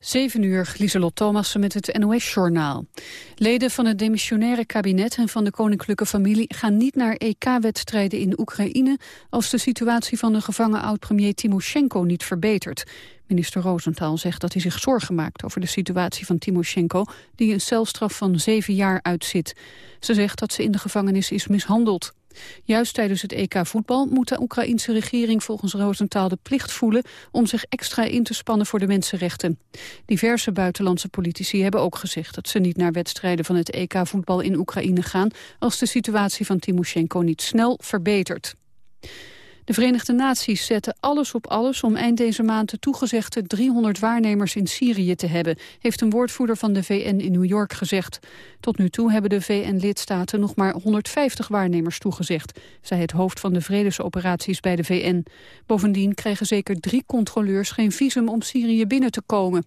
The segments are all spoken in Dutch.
7 uur, Lieselot Thomassen met het NOS-journaal. Leden van het demissionaire kabinet en van de koninklijke familie... gaan niet naar EK-wedstrijden in Oekraïne... als de situatie van de gevangen oud-premier Timoshenko niet verbetert. Minister Rosenthal zegt dat hij zich zorgen maakt over de situatie van Timoshenko... die een celstraf van zeven jaar uitzit. Ze zegt dat ze in de gevangenis is mishandeld. Juist tijdens het EK voetbal moet de Oekraïense regering volgens Rosenthal de plicht voelen om zich extra in te spannen voor de mensenrechten. Diverse buitenlandse politici hebben ook gezegd dat ze niet naar wedstrijden van het EK voetbal in Oekraïne gaan als de situatie van Timoshenko niet snel verbetert. De Verenigde Naties zetten alles op alles om eind deze maand de toegezegde 300 waarnemers in Syrië te hebben, heeft een woordvoerder van de VN in New York gezegd. Tot nu toe hebben de VN-lidstaten nog maar 150 waarnemers toegezegd, zei het hoofd van de vredesoperaties bij de VN. Bovendien krijgen zeker drie controleurs geen visum om Syrië binnen te komen.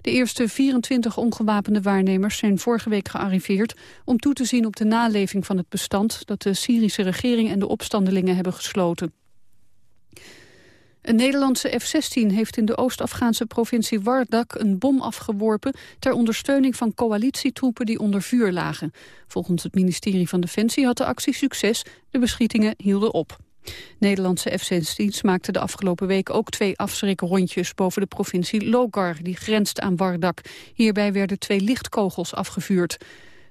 De eerste 24 ongewapende waarnemers zijn vorige week gearriveerd... om toe te zien op de naleving van het bestand... dat de Syrische regering en de opstandelingen hebben gesloten. Een Nederlandse F-16 heeft in de Oost-Afghaanse provincie Wardak een bom afgeworpen ter ondersteuning van coalitietroepen die onder vuur lagen. Volgens het ministerie van Defensie had de actie succes, de beschietingen hielden op. Nederlandse F-16's maakten de afgelopen week ook twee afschrikrondjes boven de provincie Logar, die grenst aan Wardak. Hierbij werden twee lichtkogels afgevuurd.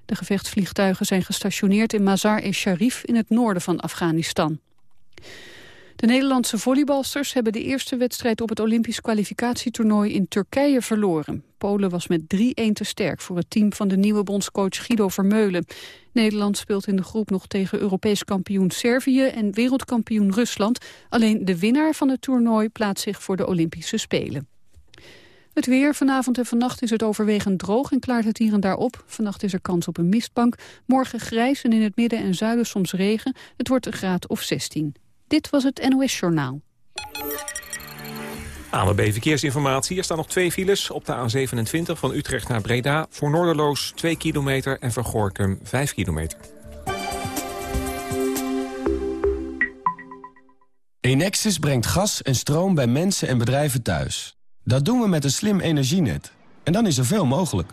De gevechtsvliegtuigen zijn gestationeerd in Mazar-e-Sharif in het noorden van Afghanistan. De Nederlandse volleybalsters hebben de eerste wedstrijd op het Olympisch kwalificatietoernooi in Turkije verloren. Polen was met 3-1 te sterk voor het team van de nieuwe bondscoach Guido Vermeulen. Nederland speelt in de groep nog tegen Europees kampioen Servië en wereldkampioen Rusland. Alleen de winnaar van het toernooi plaatst zich voor de Olympische Spelen. Het weer. Vanavond en vannacht is het overwegend droog en klaart het hier en daar op. Vannacht is er kans op een mistbank. Morgen grijs en in het midden en zuiden soms regen. Het wordt een graad of 16. Dit was het NOS Journaal. ANWB Verkeersinformatie. Er staan nog twee files op de A27 van Utrecht naar Breda. Voor Noorderloos 2 kilometer en voor Gorkum 5 kilometer. Enexis brengt gas en stroom bij mensen en bedrijven thuis. Dat doen we met een slim energienet. En dan is er veel mogelijk.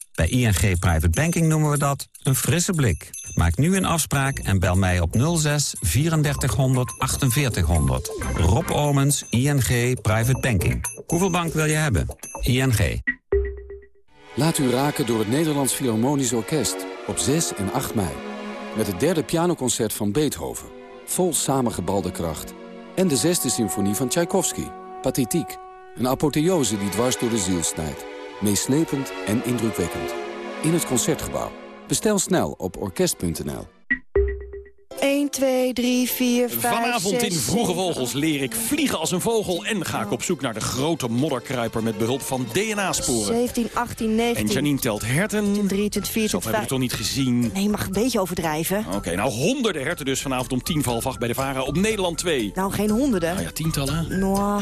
Bij ING Private Banking noemen we dat een frisse blik. Maak nu een afspraak en bel mij op 06 3400 4800. Rob Omens, ING Private Banking. Hoeveel bank wil je hebben? ING. Laat u raken door het Nederlands Philharmonisch Orkest op 6 en 8 mei. Met het derde pianoconcert van Beethoven. Vol samengebalde kracht. En de zesde symfonie van Tchaikovsky. Pathetiek. Een apotheose die dwars door de ziel snijdt. Meeslepend en indrukwekkend. In het Concertgebouw. Bestel snel op orkest.nl. 1, 2, 3, 4, 5, Vanavond 6, in Vroege 7, Vogels leer ik vliegen als een vogel... en ga ik op zoek naar de grote modderkruiper met behulp van DNA-sporen. 17, 18, 19. En Janine telt herten. 23, 24, Zo heb ik het toch niet gezien? Nee, je mag een beetje overdrijven. Oké, nou honderden herten dus vanavond om tien half acht bij de VARA op Nederland 2. Nou, geen honderden. Nou ja, tientallen. Nou,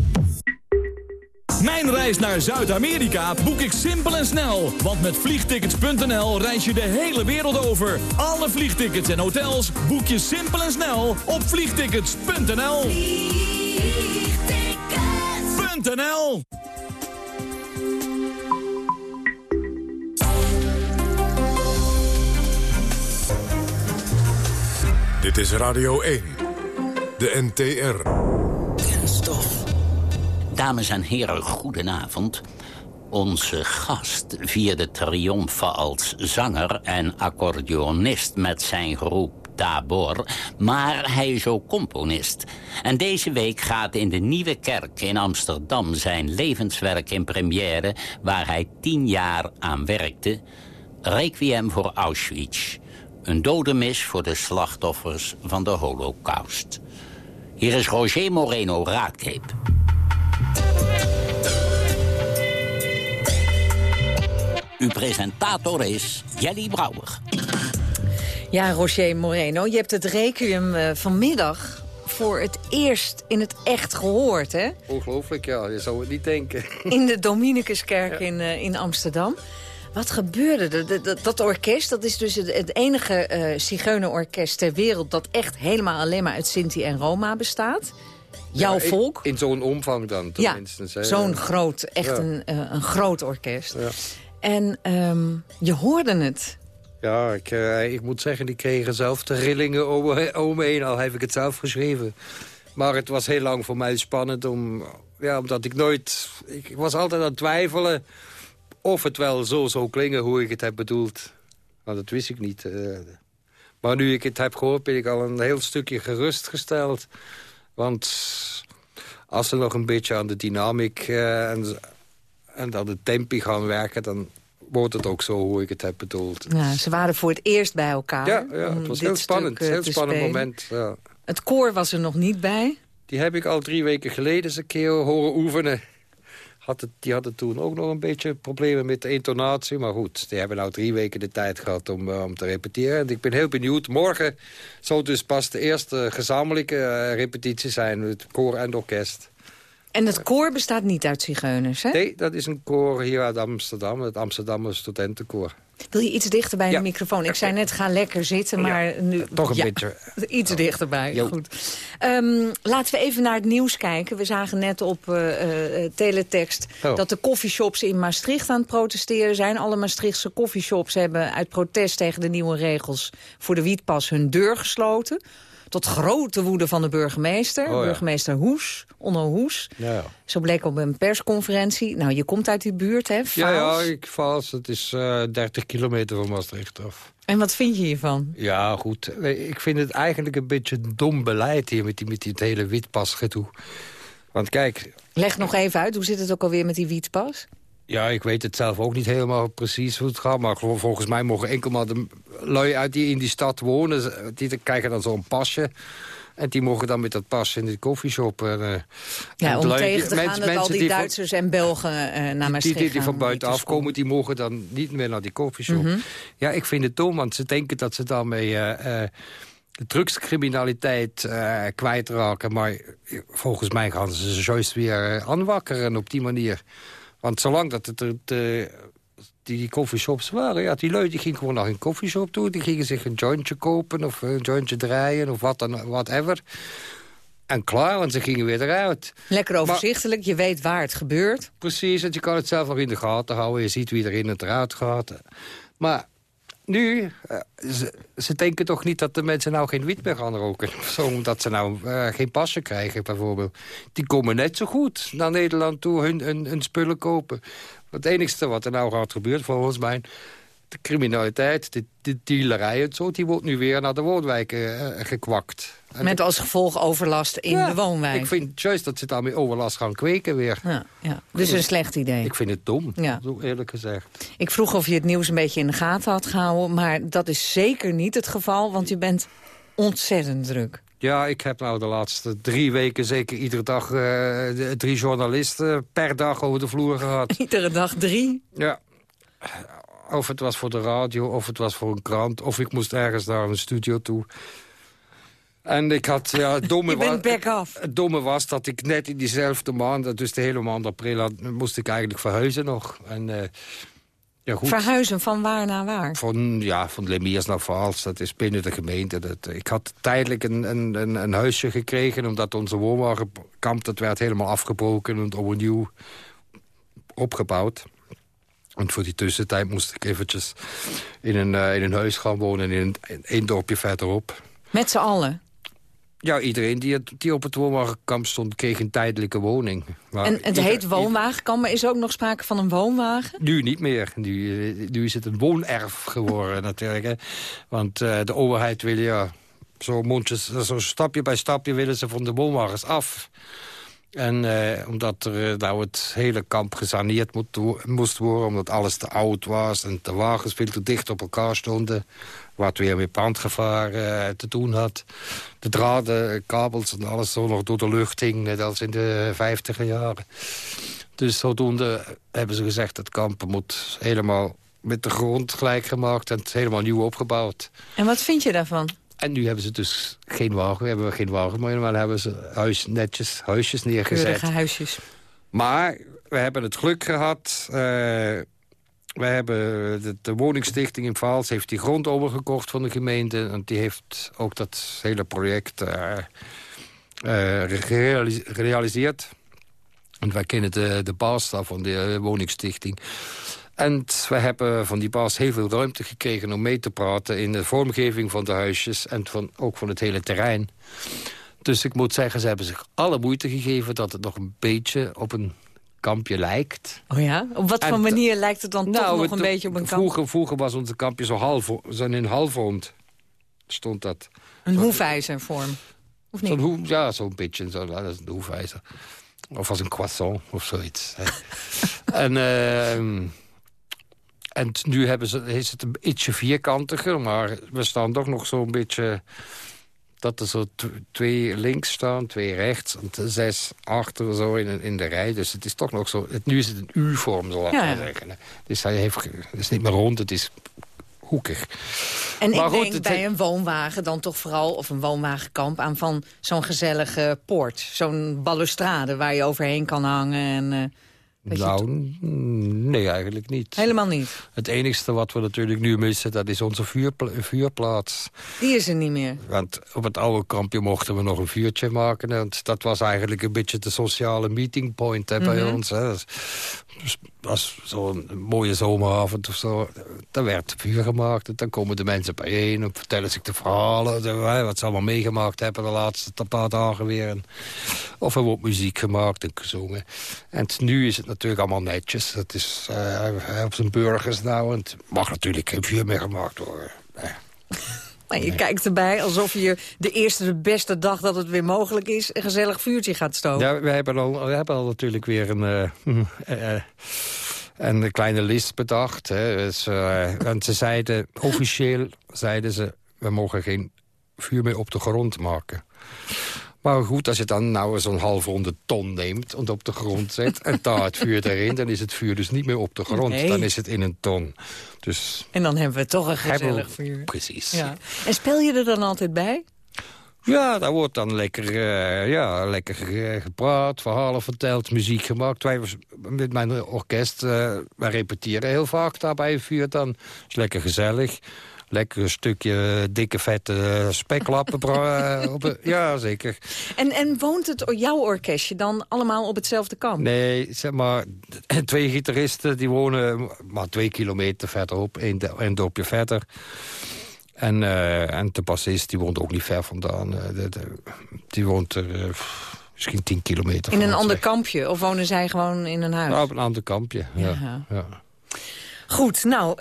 Mijn reis naar Zuid-Amerika boek ik simpel en snel. Want met vliegtickets.nl reis je de hele wereld over. Alle vliegtickets en hotels boek je simpel en snel op vliegtickets.nl. Vliegtickets.nl Dit is Radio 1. De NTR. Kenstof. Dames en heren, goedenavond. Onze gast vierde triomfen als zanger en accordeonist met zijn groep Tabor, maar hij is ook componist. En deze week gaat in de Nieuwe Kerk in Amsterdam zijn levenswerk in première... waar hij tien jaar aan werkte, Requiem voor Auschwitz. Een dodenmis voor de slachtoffers van de holocaust. Hier is Roger Moreno Raadkeep. Uw presentator is Jelly Brouwer. Ja, Roger Moreno, je hebt het requiem uh, vanmiddag voor het eerst in het echt gehoord, hè? Ongelooflijk, ja. Je zou het niet denken. In de Dominicuskerk ja. in, uh, in Amsterdam. Wat gebeurde er? Dat, dat, orkest, dat is dus het, het enige uh, zigeunerorkest ter wereld... dat echt helemaal alleen maar uit Sinti en Roma bestaat. Jouw ja, volk. In zo'n omvang dan, tenminste. Ja, zo'n groot, echt een, uh, een groot orkest. Ja. En um, je hoorde het. Ja, ik, uh, ik moet zeggen, die kregen zelf de rillingen om, om me heen. Al heb ik het zelf geschreven. Maar het was heel lang voor mij spannend. Om, ja, omdat ik nooit... Ik was altijd aan het twijfelen of het wel zo zou klingen hoe ik het heb bedoeld. Nou, dat wist ik niet. Uh, maar nu ik het heb gehoord, ben ik al een heel stukje gerustgesteld. Want als ze nog een beetje aan de dynamiek uh, en, en aan de tempi gaan werken... dan wordt het ook zo hoe ik het heb bedoeld. Ja, ze waren voor het eerst bij elkaar. Ja, ja het was heel spannend. Een heel spannend spelen. moment. Ja. Het koor was er nog niet bij? Die heb ik al drie weken geleden eens een keer horen oefenen. Had het, die hadden toen ook nog een beetje problemen met de intonatie. Maar goed, die hebben nou drie weken de tijd gehad om, uh, om te repeteren. En ik ben heel benieuwd. Morgen zal dus pas de eerste gezamenlijke uh, repetitie zijn. met koor en orkest. En het koor bestaat niet uit zigeuners, hè? Nee, dat is een koor hier uit Amsterdam. Het Amsterdamse studentenkoor. Wil je iets dichter bij ja. de microfoon? Ik zei net, ga lekker zitten, maar ja, nu... Toch een ja, beetje. Iets dichterbij, jo. goed. Um, laten we even naar het nieuws kijken. We zagen net op uh, uh, teletext oh. dat de koffieshops in Maastricht aan het protesteren zijn. Alle Maastrichtse koffieshops hebben uit protest tegen de nieuwe regels... voor de wietpas hun deur gesloten tot grote woede van de burgemeester. Oh, ja. Burgemeester Hoes, Onno Hoes. Ja. Zo bleek op een persconferentie. Nou, je komt uit die buurt, hè? Ja, ja, ik Vaals. Het is uh, 30 kilometer van Maastricht af. En wat vind je hiervan? Ja, goed. Ik vind het eigenlijk een beetje dom beleid hier met die, met die hele witpasgedoe. Want kijk... Leg nog even uit, hoe zit het ook alweer met die wietpas? Ja, ik weet het zelf ook niet helemaal precies hoe het gaat. Maar volgens mij mogen enkel maar de lui uit die in die stad wonen... die krijgen dan zo'n pasje. En die mogen dan met dat pasje in de koffieshop... Uh, ja, om tegen te gaan dat al die, die Duitsers van, en Belgen uh, naar Maastricht die, die, die van buitenaf komen, die mogen dan niet meer naar die koffieshop. Mm -hmm. Ja, ik vind het dom, want ze denken dat ze daarmee... Uh, de drugscriminaliteit kwijtraken. Maar volgens mij gaan ze ze juist weer aanwakkeren op die manier. Want zolang dat het die, die coffeeshops waren... Ja, die lui die gingen gewoon naar een koffieshop toe. Die gingen zich een jointje kopen of een jointje draaien of wat dan, whatever. En klaar, want ze gingen weer eruit. Lekker overzichtelijk, maar, je weet waar het gebeurt. Precies, want je kan het zelf nog in de gaten houden. Je ziet wie er in en eruit gaat. Maar nu, uh, ze, denken toch niet dat de mensen nou geen wiet meer gaan roken. Omdat ze nou uh, geen passen krijgen, bijvoorbeeld. Die komen net zo goed naar Nederland toe hun, hun, spullen kopen. Het enige wat er nou gaat gebeuren, volgens mij... de criminaliteit, de, de dealerij en zo... die wordt nu weer naar de woonwijken uh, gekwakt. Met als gevolg overlast in ja, de woonwijk. Ik vind juist dat ze daarmee overlast gaan kweken weer. Ja, ja. Dus een slecht idee. Ik vind het dom, ja. zo eerlijk gezegd. Ik vroeg of je het nieuws een beetje in de gaten had gehouden... maar dat is zeker niet het geval, want je bent ontzettend druk. Ja, ik heb nou de laatste drie weken zeker iedere dag uh, drie journalisten per dag over de vloer gehad. Iedere dag drie? Ja. Of het was voor de radio, of het was voor een krant... of ik moest ergens naar een studio toe. En ik had, ja, het domme, was, het domme was dat ik net in diezelfde maand... dus de hele maand april, had, moest ik eigenlijk verhuizen nog. En, uh, ja, goed. Verhuizen van waar naar waar? Van, ja, van Lemiers naar Vaals, dat is binnen de gemeente. Dat, ik had tijdelijk een, een, een, een huisje gekregen... omdat onze woonwagenkamp, dat werd helemaal afgebroken... en opnieuw opgebouwd. En voor die tussentijd moest ik eventjes in een, uh, in een huis gaan wonen... in een, een dorpje verderop. Met z'n allen? Ja, iedereen die, die op het woonwagenkamp stond, kreeg een tijdelijke woning. Maar en het heet woonwagenkamp, maar is er ook nog sprake van een woonwagen? Nu niet meer. Nu, nu is het een woonerf geworden natuurlijk. Hè. Want uh, de overheid wil ja, zo, mondjes, zo stapje bij stapje willen ze van de woonwagens af. En eh, omdat er eh, nou het hele kamp gesaneerd moet, moest worden... omdat alles te oud was en de wagens veel te dicht op elkaar stonden... wat weer met brandgevaar uh, te doen had. De draden, kabels en alles zo nog door de lucht hing... net als in de vijftiger jaren. Dus zodoende hebben ze gezegd... het kamp moet helemaal met de grond gelijk gemaakt... en het helemaal nieuw opgebouwd. En wat vind je daarvan? En nu hebben ze dus geen wagen. Hebben we geen wagen meer, maar hebben ze huis, netjes huisjes neergezet. Keurige huisjes. Maar we hebben het geluk gehad. Uh, we hebben de, de, woningstichting in Vaals heeft die grond overgekocht van de gemeente. En die heeft ook dat hele project uh, uh, gerealiseerd. En wij kennen de, de baas van de woningstichting. En we hebben van die baas heel veel ruimte gekregen om mee te praten... in de vormgeving van de huisjes en van, ook van het hele terrein. Dus ik moet zeggen, ze hebben zich alle moeite gegeven... dat het nog een beetje op een kampje lijkt. Oh ja? Op wat voor manier lijkt het dan toch nou, nog een beetje op een kampje? Vroeger, vroeger was onze kampje zo, half, zo in halfrond. Stond dat. Een hoefijzervorm? Of niet? Zo ja, zo'n beetje. Zo, dat is een hoefijzer. Of als een croissant of zoiets. en... Uh, en nu hebben ze, is het een ietsje vierkantiger, maar we staan toch nog zo'n beetje... dat er zo twee links staan, twee rechts... en zes achter zo in, in de rij. Dus het is toch nog zo... Het, nu is het een U-vorm, zal ik maar zeggen. Dus hij heeft, het is niet meer rond, het is hoekig. En maar ik denk bij een woonwagen dan toch vooral, of een woonwagenkamp... aan van zo'n gezellige poort. Zo'n balustrade waar je overheen kan hangen en... Uh nou, nee, eigenlijk niet. Helemaal niet? Het enigste wat we natuurlijk nu missen, dat is onze vuurplaats. Die is er niet meer? Want op het oude kampje mochten we nog een vuurtje maken. Want dat was eigenlijk een beetje de sociale meeting point hè, bij mhm. ons. Hè als zo'n mooie zomeravond of zo, dan werd vuur gemaakt. En dan komen de mensen bijeen en vertellen zich de verhalen... wat ze allemaal meegemaakt hebben de laatste paar dagen weer. of er wordt muziek gemaakt en gezongen. En nu is het natuurlijk allemaal netjes. Het is uh, op zijn burgers nou. En het mag natuurlijk geen vuur meer gemaakt worden. Maar je kijkt erbij alsof je de eerste, de beste dag dat het weer mogelijk is... een gezellig vuurtje gaat stoken. Ja, we hebben al, we hebben al natuurlijk weer een... Uh, een kleine list bedacht. Hè. Dus, want ze zeiden, officieel zeiden ze... we mogen geen vuur meer op de grond maken. Maar goed, als je dan nou zo'n half ronde ton neemt... en op de grond zet en daar het vuur erin... dan is het vuur dus niet meer op de grond. Dan is het in een ton. Dus, en dan hebben we toch een gezellig vuur. Precies. Ja. En speel je er dan altijd bij? Ja, daar wordt dan lekker, uh, ja, lekker gepraat, verhalen verteld, muziek gemaakt. Wij met mijn orkest, uh, wij repeteren heel vaak daar bij een vuur dan. is lekker gezellig. Lekker stukje dikke vette speklappen. Eh, op, ja, zeker. En, en woont het jouw orkestje dan allemaal op hetzelfde kamp? Nee, zeg maar, twee gitaristen die wonen maar twee kilometer verderop. Een, een dorpje verder. En, uh, en de bassist die woont ook niet ver vandaan. Uh, die woont er uh, misschien tien kilometer In een ander kampje? Of wonen zij gewoon in een huis? Nou, op een ander kampje, ja. ja. Goed, nou,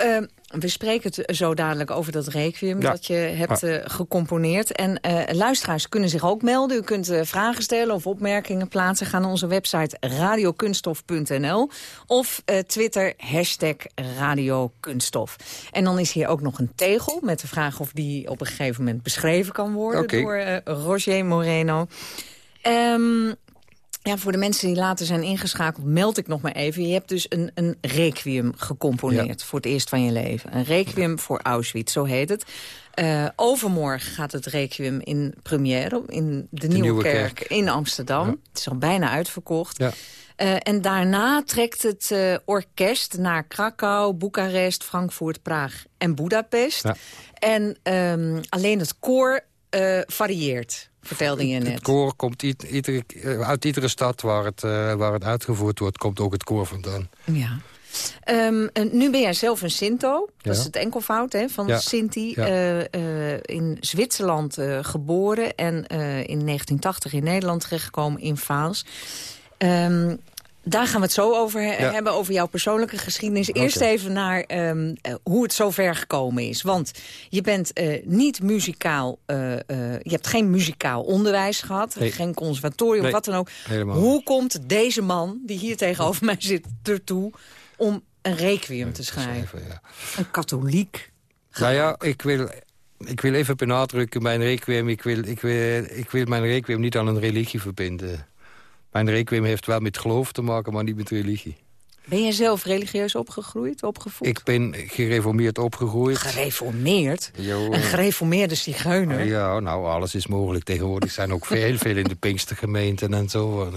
we spreken het zo dadelijk over dat requiem dat je hebt uh, gecomponeerd. En uh, luisteraars kunnen zich ook melden. U kunt uh, vragen stellen of opmerkingen plaatsen. Ga naar onze website radiokunstof.nl of Twitter hashtag radiokunststof. En dan is hier ook nog een tegel met de vraag of die op een gegeven moment beschreven kan worden door Roger Moreno. Um, ja, voor de mensen die later zijn ingeschakeld, meld ik nog maar even. Je hebt dus een, een requiem gecomponeerd voor het eerst van je leven. Een requiem voor Auschwitz, zo heet het. Uh, overmorgen gaat het requiem in première in de, Nieuwe, Kerk, in Amsterdam. Het is al bijna uitverkocht. Ja. Uh, en daarna trekt het uh, orkest naar Krakau, Boekarest, Frankfurt, Praag en Budapest. En um, alleen het koor varieert vertelde je net. Het koor komt iedere, uit iedere stad waar het, uh, waar het uitgevoerd wordt, komt ook het koor vandaan. Ja. Ehm, nu ben jij zelf een Sinto. Dat is het enkelvoud hè, van Ja. Sinti. Ja. Eh, eh, in Zwitserland eh, geboren en eh, in 1980 in Nederland terechtgekomen in Vaals. Ehm, daar gaan we het zo over he- Ja. hebben, over jouw persoonlijke geschiedenis. Eerst even naar ehm, eh, hoe het zover gekomen is. Want je bent eh, niet muzikaal, eh, je hebt geen muzikaal onderwijs gehad. Nee. Geen conservatorium, Nee, wat dan ook. helemaal Hoe komt deze man, die hier tegenover mij zit, ertoe... om een requiem te schrijven? Een katholiek. Nou ja, ik wil, ik wil even benadrukken, mijn requiem, ik wil, ik, wil, ik wil mijn requiem niet aan een religie verbinden. Mijn requiem heeft wel met geloof te maken, maar niet met religie. Ben jij zelf religieus opgegroeid, opgevoed? Ik ben gereformeerd opgegroeid. Gereformeerd? Jo. Een gereformeerde zigeuner? Ja, nou, alles is mogelijk tegenwoordig. Zijn ook heel veel in de Pinkstergemeenten en zo.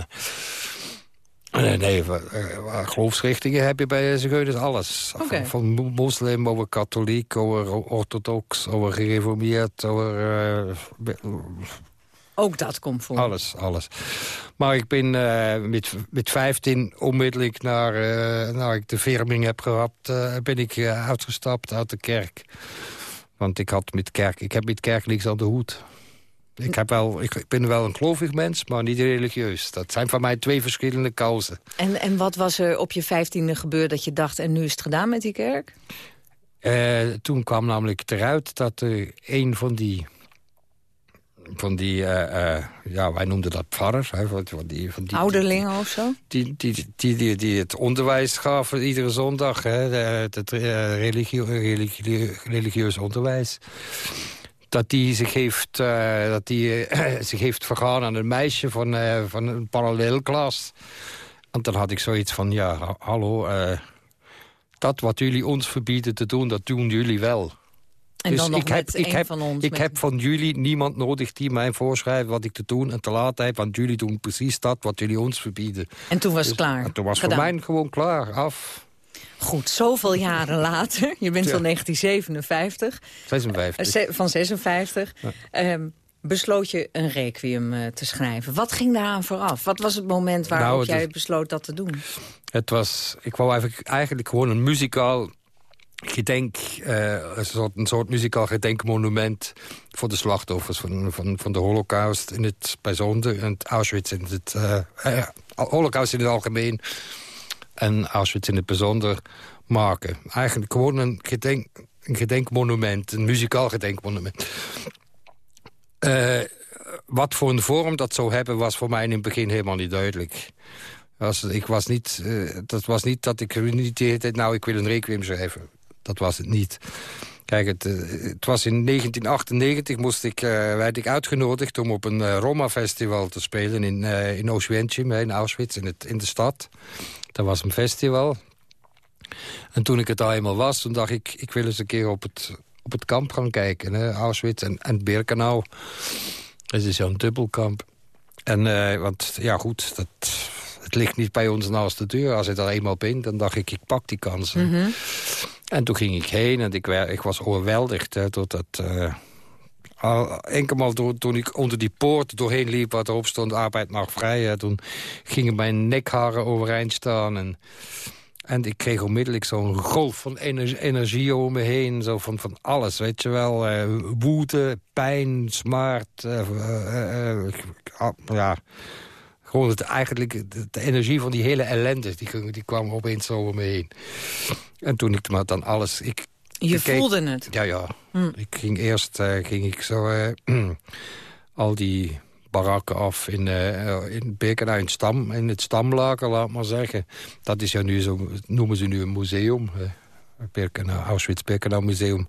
Nee, nee, wa- eh, geloofsrichtingen heb je bij zigeuners alles. Van, van mo- moslim over katholiek, over orthodox, over gereformeerd, over... eh, Ook dat komt voor. alles, alles. Maar ik ben eh, met, met 15 onmiddellijk naar, eh naar ik de verming heb gehad... eh, ben ik uitgestapt uit de kerk. Want ik, had met kerk, ik heb met kerk niks aan de hoed. Ik, heb wel, ik, ben wel een gelovig mens, maar niet religieus. Dat zijn voor mij twee verschillende kousen. En, en wat was er op je vijftiende gebeurd dat je dacht... en nu is het gedaan met die kerk? Toen kwam namelijk eruit dat er een van die... Van die, eh, eh, ja, wij noemden dat pfarrers. Hè, van, die, van die, Ouderlingen of zo? Die, die, die, die, die het onderwijs gaf iedere zondag. Hè, het eh, religie, religieus onderwijs. Dat die zich heeft, dat die, zich heeft vergaan aan een meisje van, van een parallelklas. En dan had ik zoiets van, ja, ha- hallo... dat wat jullie ons verbieden te doen, dat doen jullie wel. En dan nog ik heb, ik heb, van ons, Ik met- heb van jullie niemand nodig die mij voorschrijft wat ik te doen en te laten heb. Want jullie doen precies dat wat jullie ons verbieden. En toen was het Dus- klaar? en toen was Gedaan. voor mij gewoon klaar, af. Goed, zoveel jaren later. Je bent Ja. van 1957. 56. eh, ze- van 56. ehm, besloot je een requiem eh, te schrijven. Wat ging daaraan vooraf? Wat was het moment waarop Nou, jij is- besloot dat te doen? Het was, ik wou eigenlijk, eigenlijk gewoon een muzikaal gedenk, eh, een, soort, een soort muzikaal gedenkmonument voor de slachtoffers van, van, van de holocaust in het bijzonder, en het Auschwitz in het, eh, eh, holocaust in het algemeen en Auschwitz in het bijzonder maken. Eigenlijk gewoon een, gedenk, een gedenkmonument, een muzikaal gedenkmonument. Wat voor een vorm dat zou hebben, was voor mij in het begin helemaal niet duidelijk. Ik was niet, dat was niet dat ik niet de hele tijd, nou, ik wil een requiem schrijven. Dat was het niet. Kijk, het, eh, het was in 1998 moest ik, eh, werd ik uitgenodigd om op een eh, Roma-festival te spelen in, eh in Auschwitz, in Auschwitz, in, het, in de stad. Dat was een festival. En toen ik het al eenmaal was, toen dacht ik, ik wil eens een keer op het, op het kamp gaan kijken. Hè? Auschwitz en, en Birkenau. Dat is zo'n dubbelkamp. En, want ja goed, dat, het ligt niet bij ons naast de deur. Als ik er eenmaal ben, dan dacht ik, ik pak die kansen. Mhm. En toen ging ik heen en ik, ik was overweldigd door dat... eh, al, enkelmaal door, toen ik onder die poort doorheen liep wat erop stond... arbeid mag vrij, hè, toen gingen mijn nekharen overeind staan... En, en ik kreeg onmiddellijk zo'n golf van energie, om me heen. Zo van, van alles, weet je wel. eh, woede, pijn, smart. eh, ja, gewoon het, eigenlijk de, energie van die hele ellende... Die, die kwam opeens zo om me heen. En toen ik maar dan alles... Ik, Je ik keek- voelde het? Ja, ja. Hm. Ik ging eerst eh, ging ik zo eh, al die barakken af in, eh in in, het stam, in het stamlager, laat maar zeggen. Dat is ja nu zo, noemen ze nu een museum. Birkenau, Auschwitz-Birkenau Museum.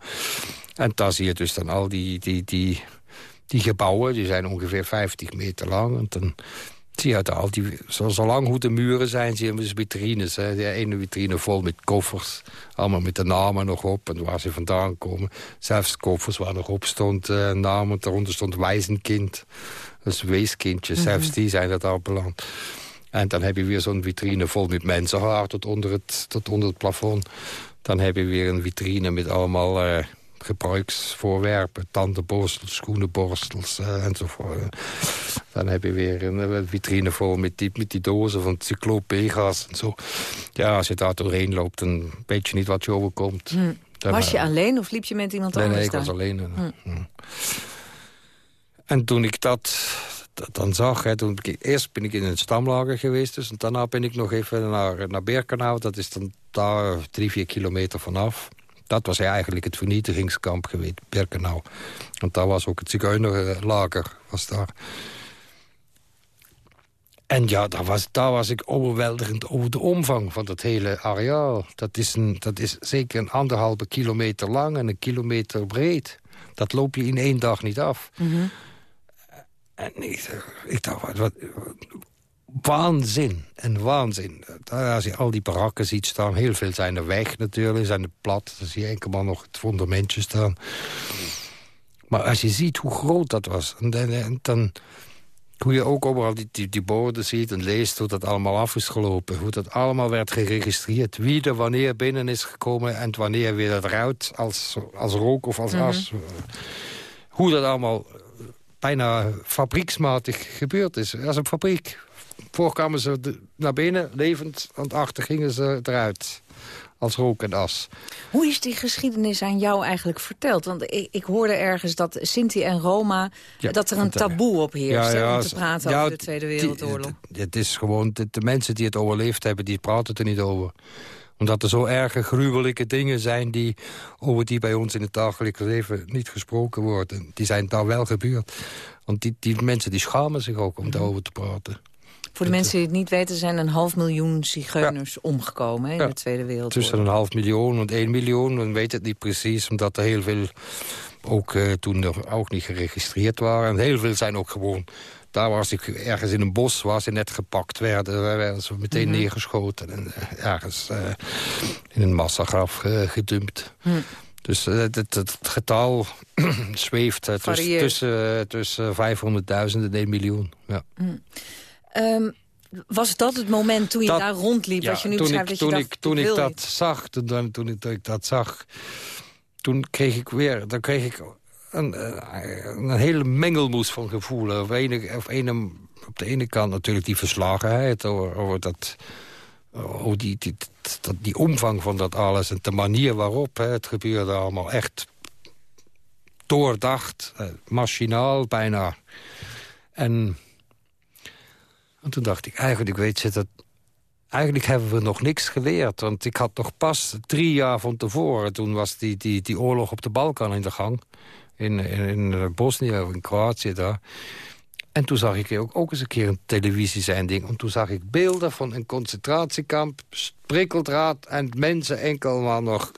En daar zie je dus dan al die, die, die, die gebouwen, die zijn ongeveer 50 meter lang. En dan zie daar al die, zo, zo lang hoe de muren zijn, zie je dus vitrines. Hè. De ene vitrine vol met koffers, allemaal met de namen nog op en waar ze vandaan komen. Zelfs koffers waar nog op stond eh, namen, daaronder stond wijzenkind. Dus weeskindje, zelfs die zijn er al beland. En dan heb je weer zo'n vitrine vol met mensenhaar tot onder, het, tot onder het plafond. Dan heb je weer een vitrine met allemaal eh, gebruiksvoorwerpen. Tandenborstels, schoenenborstels uh, enzovoort. Dan heb je weer een vitrine vol met die, met die dozen van Cycloop Pegas en zo. Ja, als je daar doorheen loopt, dan weet je niet wat je overkomt. Hm. Was je alleen of liep je met iemand nee, anders Nee, ik was alleen. Hm. En toen ik dat, dan zag, hè, toen ik, eerst ben ik in een stamlager geweest... Dus, en daarna ben ik nog even naar, naar Berkenau. Dat is dan daar drie, vier kilometer vanaf. Dat was eigenlijk het vernietigingskamp geweest, Berkenau. Want daar was ook het zigeunerlager, was daar. En ja, daar was, daar was ik overweldigend over de omvang van dat hele areaal. Dat is, een, dat is zeker een anderhalve kilometer lang en een kilometer breed. Dat loop je in één dag niet af. Mm En ik, ik dacht, wat, waanzin en waanzin. Als je al die barakken ziet staan, heel veel zijn er weg natuurlijk, zijn er plat. Dan zie je enkel maar nog het fundamentje staan. Maar als je ziet hoe groot dat was, en, en, dan hoe je ook overal die, die, die borden ziet en leest hoe dat allemaal af is gelopen. Hoe dat allemaal werd geregistreerd. Wie er wanneer binnen is gekomen en wanneer weer eruit als, als rook of als mhm. as. Hoe dat allemaal bijna fabrieksmatig gebeurd is. Als een fabriek. Voor kwamen ze naar binnen, levend, en achter gingen ze eruit als rook en as. Hoe is die geschiedenis aan jou eigenlijk verteld? Want ik, ik hoorde ergens dat Sinti en Roma... dat er een taboe op heerst ja, om te praten over de Tweede Wereldoorlog. Het is gewoon, de, de, mensen die het overleefd hebben, die praten er niet over omdat er zo erge gruwelijke dingen zijn... Die, over die bij ons in het dagelijks leven niet gesproken worden. Die zijn daar wel gebeurd. Want die, die mensen die schamen zich ook om mhm. daarover te praten. Voor de mensen die het niet weten, zijn een half miljoen zigeuners omgekomen in de Tweede Wereldoorlog. Tussen een half miljoen en één miljoen, men weet het niet precies, omdat er heel veel ook uh, toen er ook niet geregistreerd waren. En heel veel zijn ook gewoon daar was ik ergens in een bos waar ze net gepakt werden. Daar werden ze meteen mhm. neergeschoten en uh, ergens uh, in een massagraf gedumpt. Mhm. Dus het, het, het, getal zweeft tussen, tussen, tussen 500.000 en 1 miljoen. Ja. Mhm. Um, was dat het moment toen je daar rondliep? Ja, je nu toen ik, dat toen, ik, toen ik dat zag, toen, toen, toen, ik dat zag, toen kreeg ik weer, dan kreeg ik een, eh, een, hele mengelmoes van gevoelen. Op, ene, op, ene, op de ene kant natuurlijk die verslagenheid over, over dat, over die, die, dat, die omvang van dat alles en de manier waarop hè, het gebeurde allemaal echt doordacht, eh, machinaal bijna. En en toen dacht ik, eigenlijk weet je dat... Eigenlijk hebben we nog niks geleerd. Want ik had nog pas drie jaar van tevoren... toen was die, die, die oorlog op de Balkan in de gang. In, in, in Bosnië of in Kroatië daar. En toen zag ik ook, ook eens een keer een televisiezending. En toen zag ik beelden van een concentratiekamp, prikkeldraad... en mensen enkel maar nog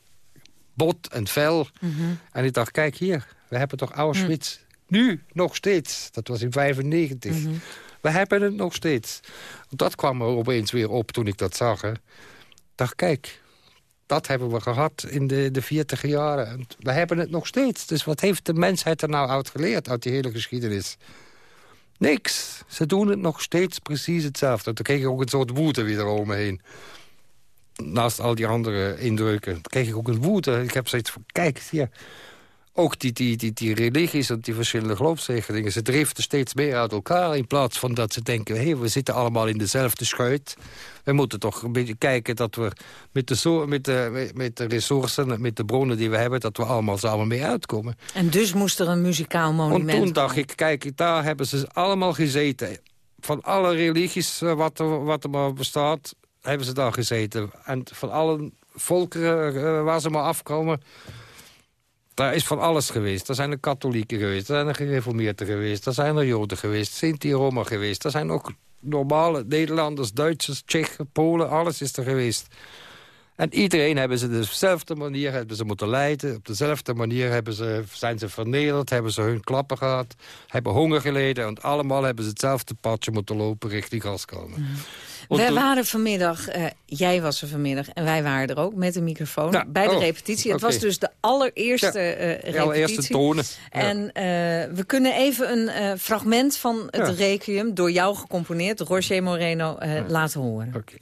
bot en vel. Mhm. En ik dacht, kijk hier, we hebben toch Auschwitz. Nu, nog steeds. Dat was in 95. We hebben het nog steeds. Dat kwam er opeens weer op toen ik dat zag. Hè. dacht, kijk, dat hebben we gehad in de, de 40 jaren. We hebben het nog steeds. Dus wat heeft de mensheid er nou uit geleerd, uit die hele geschiedenis? Niks. Ze doen het nog steeds precies hetzelfde. Toen kreeg ik ook een soort woede weer eromheen. Naast al die andere indrukken. Kreeg ik ook een woede. Ik heb zoiets van, kijk, hier ook die, die, die, die religies en die verschillende geloofsrichtingen... ze driften steeds meer uit elkaar in plaats van dat ze denken... hé, hey, we zitten allemaal in dezelfde schuit. We moeten toch een beetje kijken dat we met de, met de, met de resources... met de bronnen die we hebben, dat we allemaal samen mee uitkomen. En dus moest er een muzikaal monument En toen dacht ik, kijk, daar hebben ze allemaal gezeten. Van alle religies eh, wat er, wat er maar bestaat, hebben ze daar gezeten. En van alle volkeren eh, waar ze maar afkomen daar is van alles geweest. Er zijn er katholieken geweest, er zijn er gereformeerden geweest... er zijn er joden geweest, Sinti-Roma geweest. Er zijn ook normale Nederlanders, Duitsers, Tsjechen, Polen, alles is er geweest. En iedereen hebben ze dezelfde manier hebben ze moeten leiden. Op dezelfde manier hebben ze, zijn ze vernederd, hebben ze hun klappen gehad... hebben honger geleden en allemaal hebben ze hetzelfde padje moeten lopen richting gaskomen. Mm. Wij waren vanmiddag, uh, jij was er vanmiddag en wij waren er ook met een microfoon bij de oh, repetitie. Het was dus de allereerste ja, uh, repetitie. allereerste tonen. En uh, we kunnen even een fragment van het Requiem, door jou gecomponeerd, Roger Moreno, laten horen. Oké.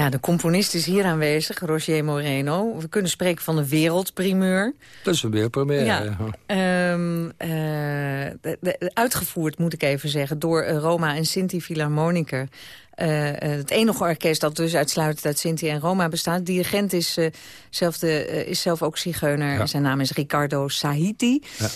Ja, de componist is hier aanwezig, Roger Moreno. We kunnen spreken van een wereldprimeur. Dat is een wereldprimeur, ja. ja. Ehm, eh, de- de- uitgevoerd, moet ik even zeggen, door eh, Roma en Sinti Philharmoniker. Eh, het enige orkest dat dus uitsluitend uit Sinti en Roma bestaat. Dirigent is, eh, zelf, de, is zelf ook zigeuner. Ja. Zijn naam is Ricardo Sahiti. Ja.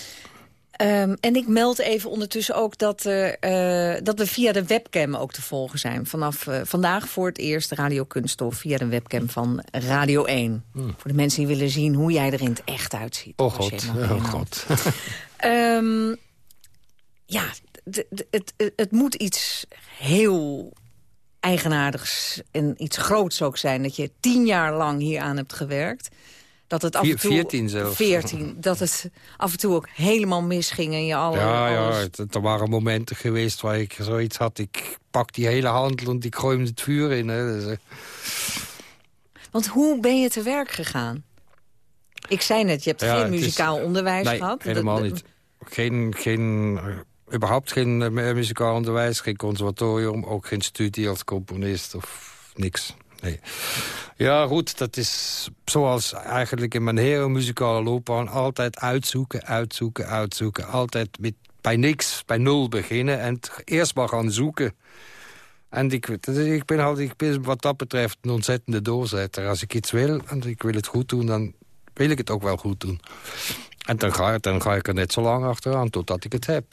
Ehm, en ik meld even ondertussen ook dat, eh, dat we via de webcam ook te volgen zijn. Vanaf eh, vandaag voor het eerst Radio Kunststof via de webcam van Radio 1. Voor de mensen die willen zien hoe jij er in het echt uitziet. Hmm. Oh god, oh god. Ehm, ja, het, het moet iets heel eigenaardigs en iets groots ook zijn. Dat je tien jaar lang hier aan hebt gewerkt. Dat het af en toe... veertien zelfs. Veertien. Dat het af en toe ook helemaal misging en je alle, ja, ja, het, er waren momenten geweest waar ik zoiets had. Ik pak die hele handel en ik gooi hem het vuur in. Hè. Dus, eh, Want hoe ben je te werk gegaan? Ik zei net, je hebt Ja, geen is- muzikaal onderwijs nee, gehad. helemaal Dat- niet. Geen, geen, eh, überhaupt geen eh, mu- muzikaal onderwijs, geen conservatorium... ook geen studie als componist of niks. Ja, goed, dat is zoals eigenlijk in mijn hele muzikale loopbaan... altijd uitzoeken, uitzoeken, uitzoeken. Altijd met, bij niks, bij nul beginnen en eerst maar gaan zoeken... En ik, ik, ben altijd, wat dat betreft een ontzettende doorzetter. Als ik iets wil en ik wil het goed doen, dan wil ik het ook wel goed doen. En dan ga, dan ga ik er net zo lang achteraan totdat ik het heb.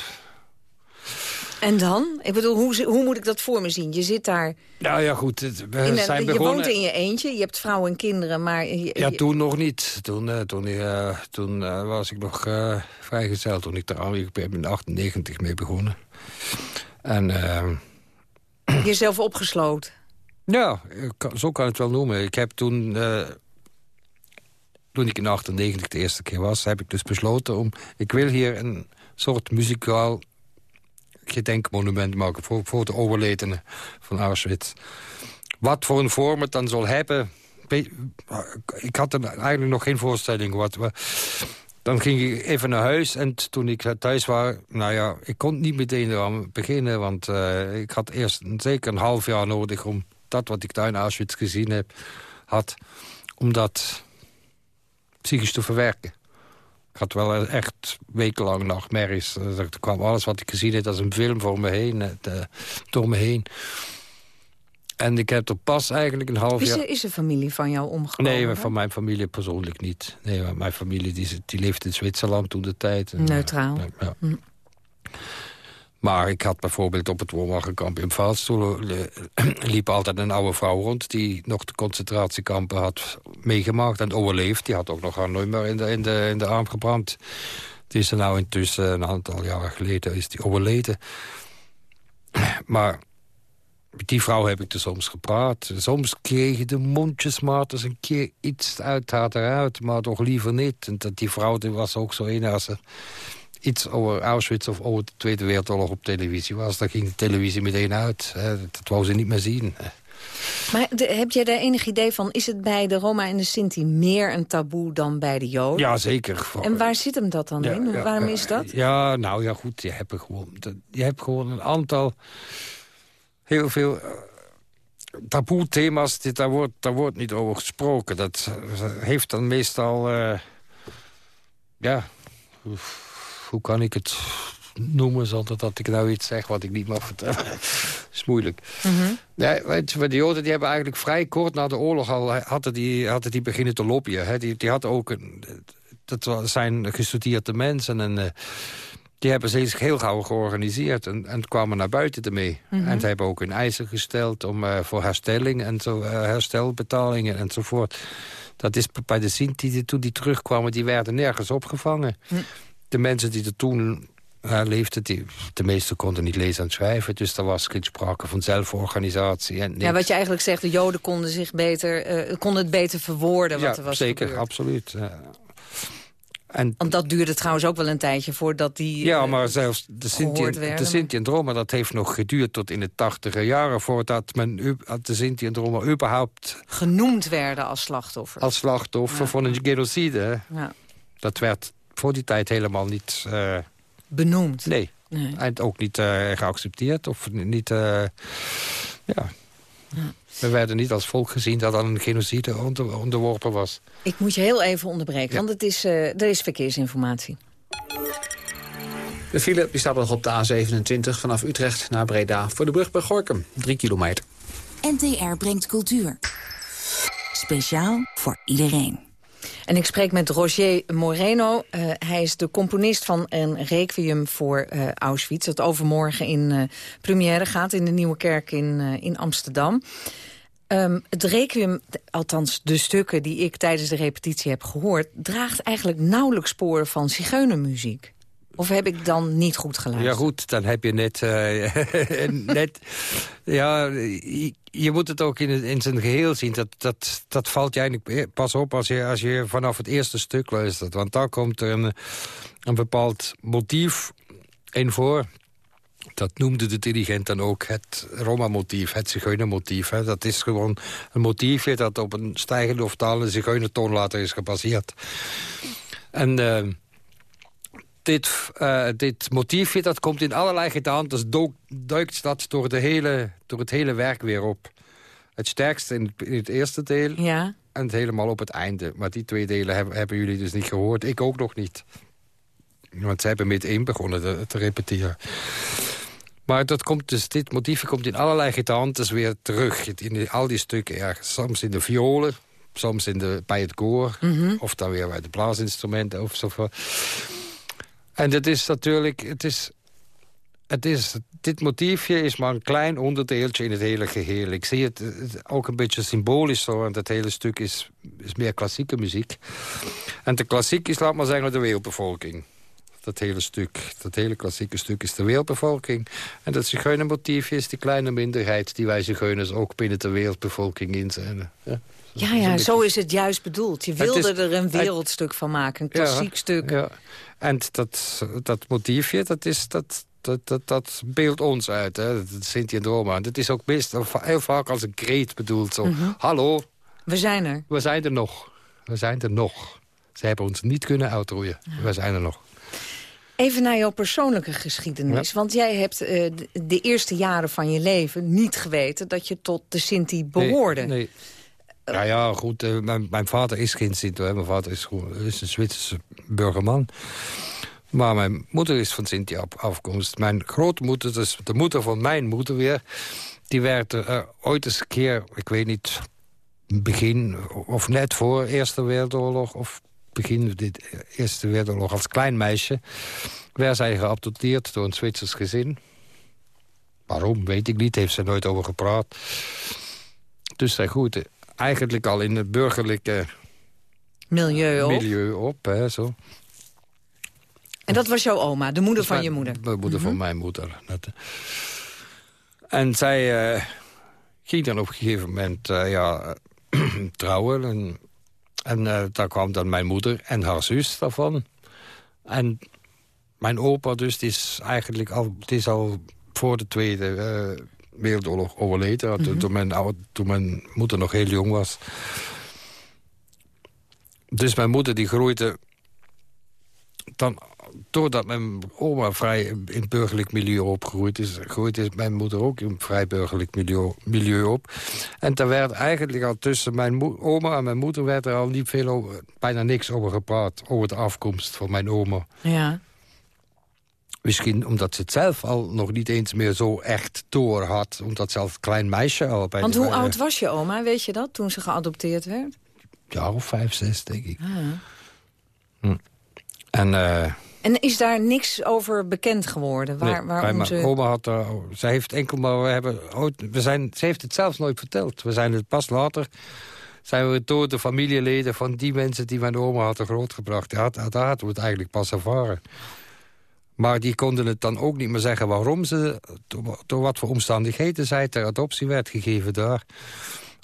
En dan? Ik bedoel, hoe, hoe moet ik dat voor me zien? Je zit daar... Ja, ja, goed. het- We een- zijn je begonnen... woont in je eentje, je hebt vrouw en kinderen, maar... Je, Ja, je- toen nog niet. Toen, eh, toen, eh, toen eh, was ik nog eh, vrijgezel. Toen ik daar ik ben in 98 mee begonnen. En eh, jezelf opgesloten. ja, kan- zo kan het wel noemen. Ik heb toen... toen ik in 98 de eerste keer was, heb ik dus besloten om... Ik wil hier een soort muzikaal gedenkmonument maken... voor, voor de overledenen van Auschwitz. Wat voor een vorm het dan zal hebben... Ik had er eigenlijk nog geen voorstelling. Wat, dan ging ik even naar huis en toen ik thuis was... Nou ja, ik kon niet meteen beginnen... want eh, ik had eerst zeker een half jaar nodig... om dat wat ik daar in Auschwitz gezien heb, had... om dat psychisch te verwerken. Ik had wel echt wekenlang nachtmerries. Er kwam alles wat ik gezien heb als een film voor me heen, eh, door me heen. En ik heb er pas eigenlijk een half Is jaar... er, is er familie van jou omgekomen? Nee, maar van mijn familie persoonlijk niet. Nee, maar mijn familie die, die leefde in Zwitserland toen de tijd. En, Neutraal. eh, ja. Hm. Maar ik had bijvoorbeeld op het woonwagenkamp in Vaals... liep altijd een oude vrouw rond... die nog de concentratiekampen had meegemaakt en overleefd. Die had ook nog haar nummer in de, in de, arm gebrand. Die is er nou intussen een aantal jaren geleden is die overleden. Maar met die vrouw heb ik er soms gepraat. Soms kregen de mondjesmaat eens een keer iets uit haar eruit, maar toch liever niet. En dat die vrouw die was ook zo een iets over Auschwitz of over de Tweede Wereldoorlog op televisie was. Dan ging de televisie meteen uit. Hè. Dat wou ze niet meer zien. Maar de- heb jij daar enig idee van... is het bij de Roma en de Sinti meer een taboe dan bij de Joden? Ja, zeker. En waar zit hem dat dan Ja, in? ja, Waarom is dat? Ja, nou ja, goed. Je hebt, gewoon, je hebt gewoon een aantal... Heel veel eh, taboe-thema's. Daar wordt, daar wordt niet over gesproken. Dat eh, heeft dan meestal... eh, ja, hoe kan ik het noemen zonder dat ik nou iets zeg wat ik niet mag vertellen? is moeilijk. Weet je, maar de Joden die hebben eigenlijk vrij kort na de oorlog al hadden die, hadden die beginnen te lobbyen. Hè. Die, die hadden ook een, dat zijn gestudeerde mensen en eh, die hebben zich heel gauw georganiseerd en, en kwamen naar buiten ermee. Mhm. En ze hebben ook hun eisen gesteld om, eh, voor herstelling en zo, eh, herstelbetalingen enzovoort. Dat is bij de Sinti die toen die terugkwamen, die werden nergens opgevangen. Hm. De mensen die er toen eh, leefden, die, de meesten konden niet lezen en schrijven. Dus er was geen sprake van zelforganisatie. En Ja, wat je eigenlijk zegt, de Joden konden, zich beter, eh, konden het beter verwoorden wat Ja, er was zeker, gebeurd. absoluut. En Want dat duurde trouwens ook wel een tijdje voordat die... Ja, eh, maar zelfs de Sinti, de Sinti en Roma, dat heeft nog geduurd tot in de tachtiger jaren... voordat men de Sinti en Roma überhaupt genoemd werden als slachtoffer. als slachtoffer van een genocide... Ja. dat werd voor die tijd helemaal niet... eh, Benoemd. Nee. Nee. En ook niet eh, geaccepteerd of niet... eh, ja. We werden niet als volk gezien dat aan een genocide onder, onderworpen was. Ik moet je heel even onderbreken, Ja. want het is, eh, er is verkeersinformatie. De file die staat nog op de A27 vanaf Utrecht naar Breda... voor de brug bij Gorkum, 3 kilometer. NTR brengt cultuur. Speciaal voor iedereen. En ik spreek met Roger Moreno. Eh, hij is de componist van een requiem voor eh, Auschwitz... dat overmorgen in eh première gaat in de Nieuwe Kerk in, in Amsterdam. Ehm, het requiem, althans de stukken die ik tijdens de repetitie heb gehoord... draagt eigenlijk nauwelijks sporen van zigeunermuziek. Of heb ik dan niet goed geluisterd? Ja goed, dan heb je net... net ja, je, je moet het ook in, in zijn geheel zien. Dat, dat, dat valt je eigenlijk pas op als je, als je vanaf het eerste stuk luistert. Want daar komt er een, een bepaald motief in voor. Dat noemde de dirigent dan ook het Roma-motief, het zigeunermotief. hè. Dat is gewoon een motiefje dat op een stijgende of dalende zigeunertoon later is gebaseerd. En... eh, dit, eh, dit motiefje dat komt in allerlei gedaantes, do- duikt dat door, de hele, door het hele werk weer op. Het sterkste in, het- in het eerste deel Ja. en het helemaal op het einde. Maar die twee delen hebben, hebben jullie dus niet gehoord. Ik ook nog niet. Want ze hebben met één begonnen te, te repeteren. Maar dat komt dus, dit motiefje komt in allerlei gedaantes weer terug. In die- al die stukken ergens. Soms in de violen, soms in de, bij het koor. Mhm. Of dan weer bij de blaasinstrumenten of zo. En dat is natuurlijk... Het is, het is, dit motiefje is maar een klein onderdeeltje in het hele geheel. Ik zie het, ook een beetje symbolisch zo. Want het hele stuk is, is meer klassieke muziek. En de klassiek is, laat maar zeggen, de wereldbevolking. Dat hele stuk, dat hele klassieke stuk is de wereldbevolking. En dat zigeunermotiefje is die kleine minderheid... die wij zigeuners ook binnen de wereldbevolking in zijn. Ja, Ja, ja, zo is het juist bedoeld. Je wilde is- er een wereldstuk van maken, een klassiek Ja, stuk. Ja. En dat, dat motiefje, dat, is, dat, dat, dat, dat beeldt ons uit, hè? dat Sinti en Roma. En dat is ook best heel vaak als een kreet bedoeld. Zo, Mhm. hallo, We zijn er. we zijn er nog. We zijn er nog. Ze hebben ons niet kunnen uitroeien. We zijn er nog. Even naar jouw persoonlijke geschiedenis. Want jij hebt eh, de, de eerste jaren van je leven niet geweten... dat je tot de Sinti behoorde. Nee, nee. Ja, ja, goed. eh, mijn, mijn vader is geen Sinti. hè. Mijn vader is, is een Zwitserse burgerman. Maar mijn moeder is van Sinti af- afkomst. Mijn grootmoeder, dus de moeder van mijn moeder weer... die werd er eh, ooit eens een keer, ik weet niet... begin of net voor Eerste Wereldoorlog... of begin de Eerste Wereldoorlog als klein meisje... werd zij geadopteerd door een Zwitsers gezin. Waarom, weet ik niet. Heeft ze nooit over gepraat. Dus zij groeide eigenlijk al in het burgerlijke Milieu, op. milieu op. Hè, zo. En dat was jouw oma, de moeder van je moeder. De moeder Mhm. van mijn moeder. En zij eh, ging dan op een gegeven moment eh, ja, trouwen. En, en eh, daar kwam dan mijn moeder en haar zus daarvan. En mijn opa dus, die is eigenlijk al, die is al voor de Tweede Wereldoorlog overleden. Toen- Mhm. toen, mijn oude, toen mijn moeder nog heel jong was. Dus mijn moeder die groeide dan, doordat mijn oma vrij in het burgerlijk milieu opgegroeid is... groeide is mijn moeder ook in een vrij burgerlijk milieu, milieu op. En daar werd eigenlijk al tussen mijn oma en mijn moeder... werd er al niet veel over, bijna niks over gepraat. Over de afkomst van mijn oma. Ja. Misschien omdat ze het zelf al nog niet eens meer zo echt door had. Omdat ze als klein meisje al bij Want hoe oud was je oma, weet je dat, toen ze geadopteerd werd? jaar of vijf, zes, denk ik. Ah. En eh, En is daar niks over bekend geworden? Waar, nee, waarom mijn ze... oma had... Uh, zij heeft enkel maar... We hebben ooit, we zijn, ze heeft het zelfs nooit verteld. We zijn het pas later... zijn we door de familieleden van die mensen die mijn oma hadden grootgebracht. Daar hadden we het eigenlijk pas ervaren. Maar die konden het dan ook niet meer zeggen waarom ze... door, wat voor omstandigheden zij ter adoptie werd gegeven daar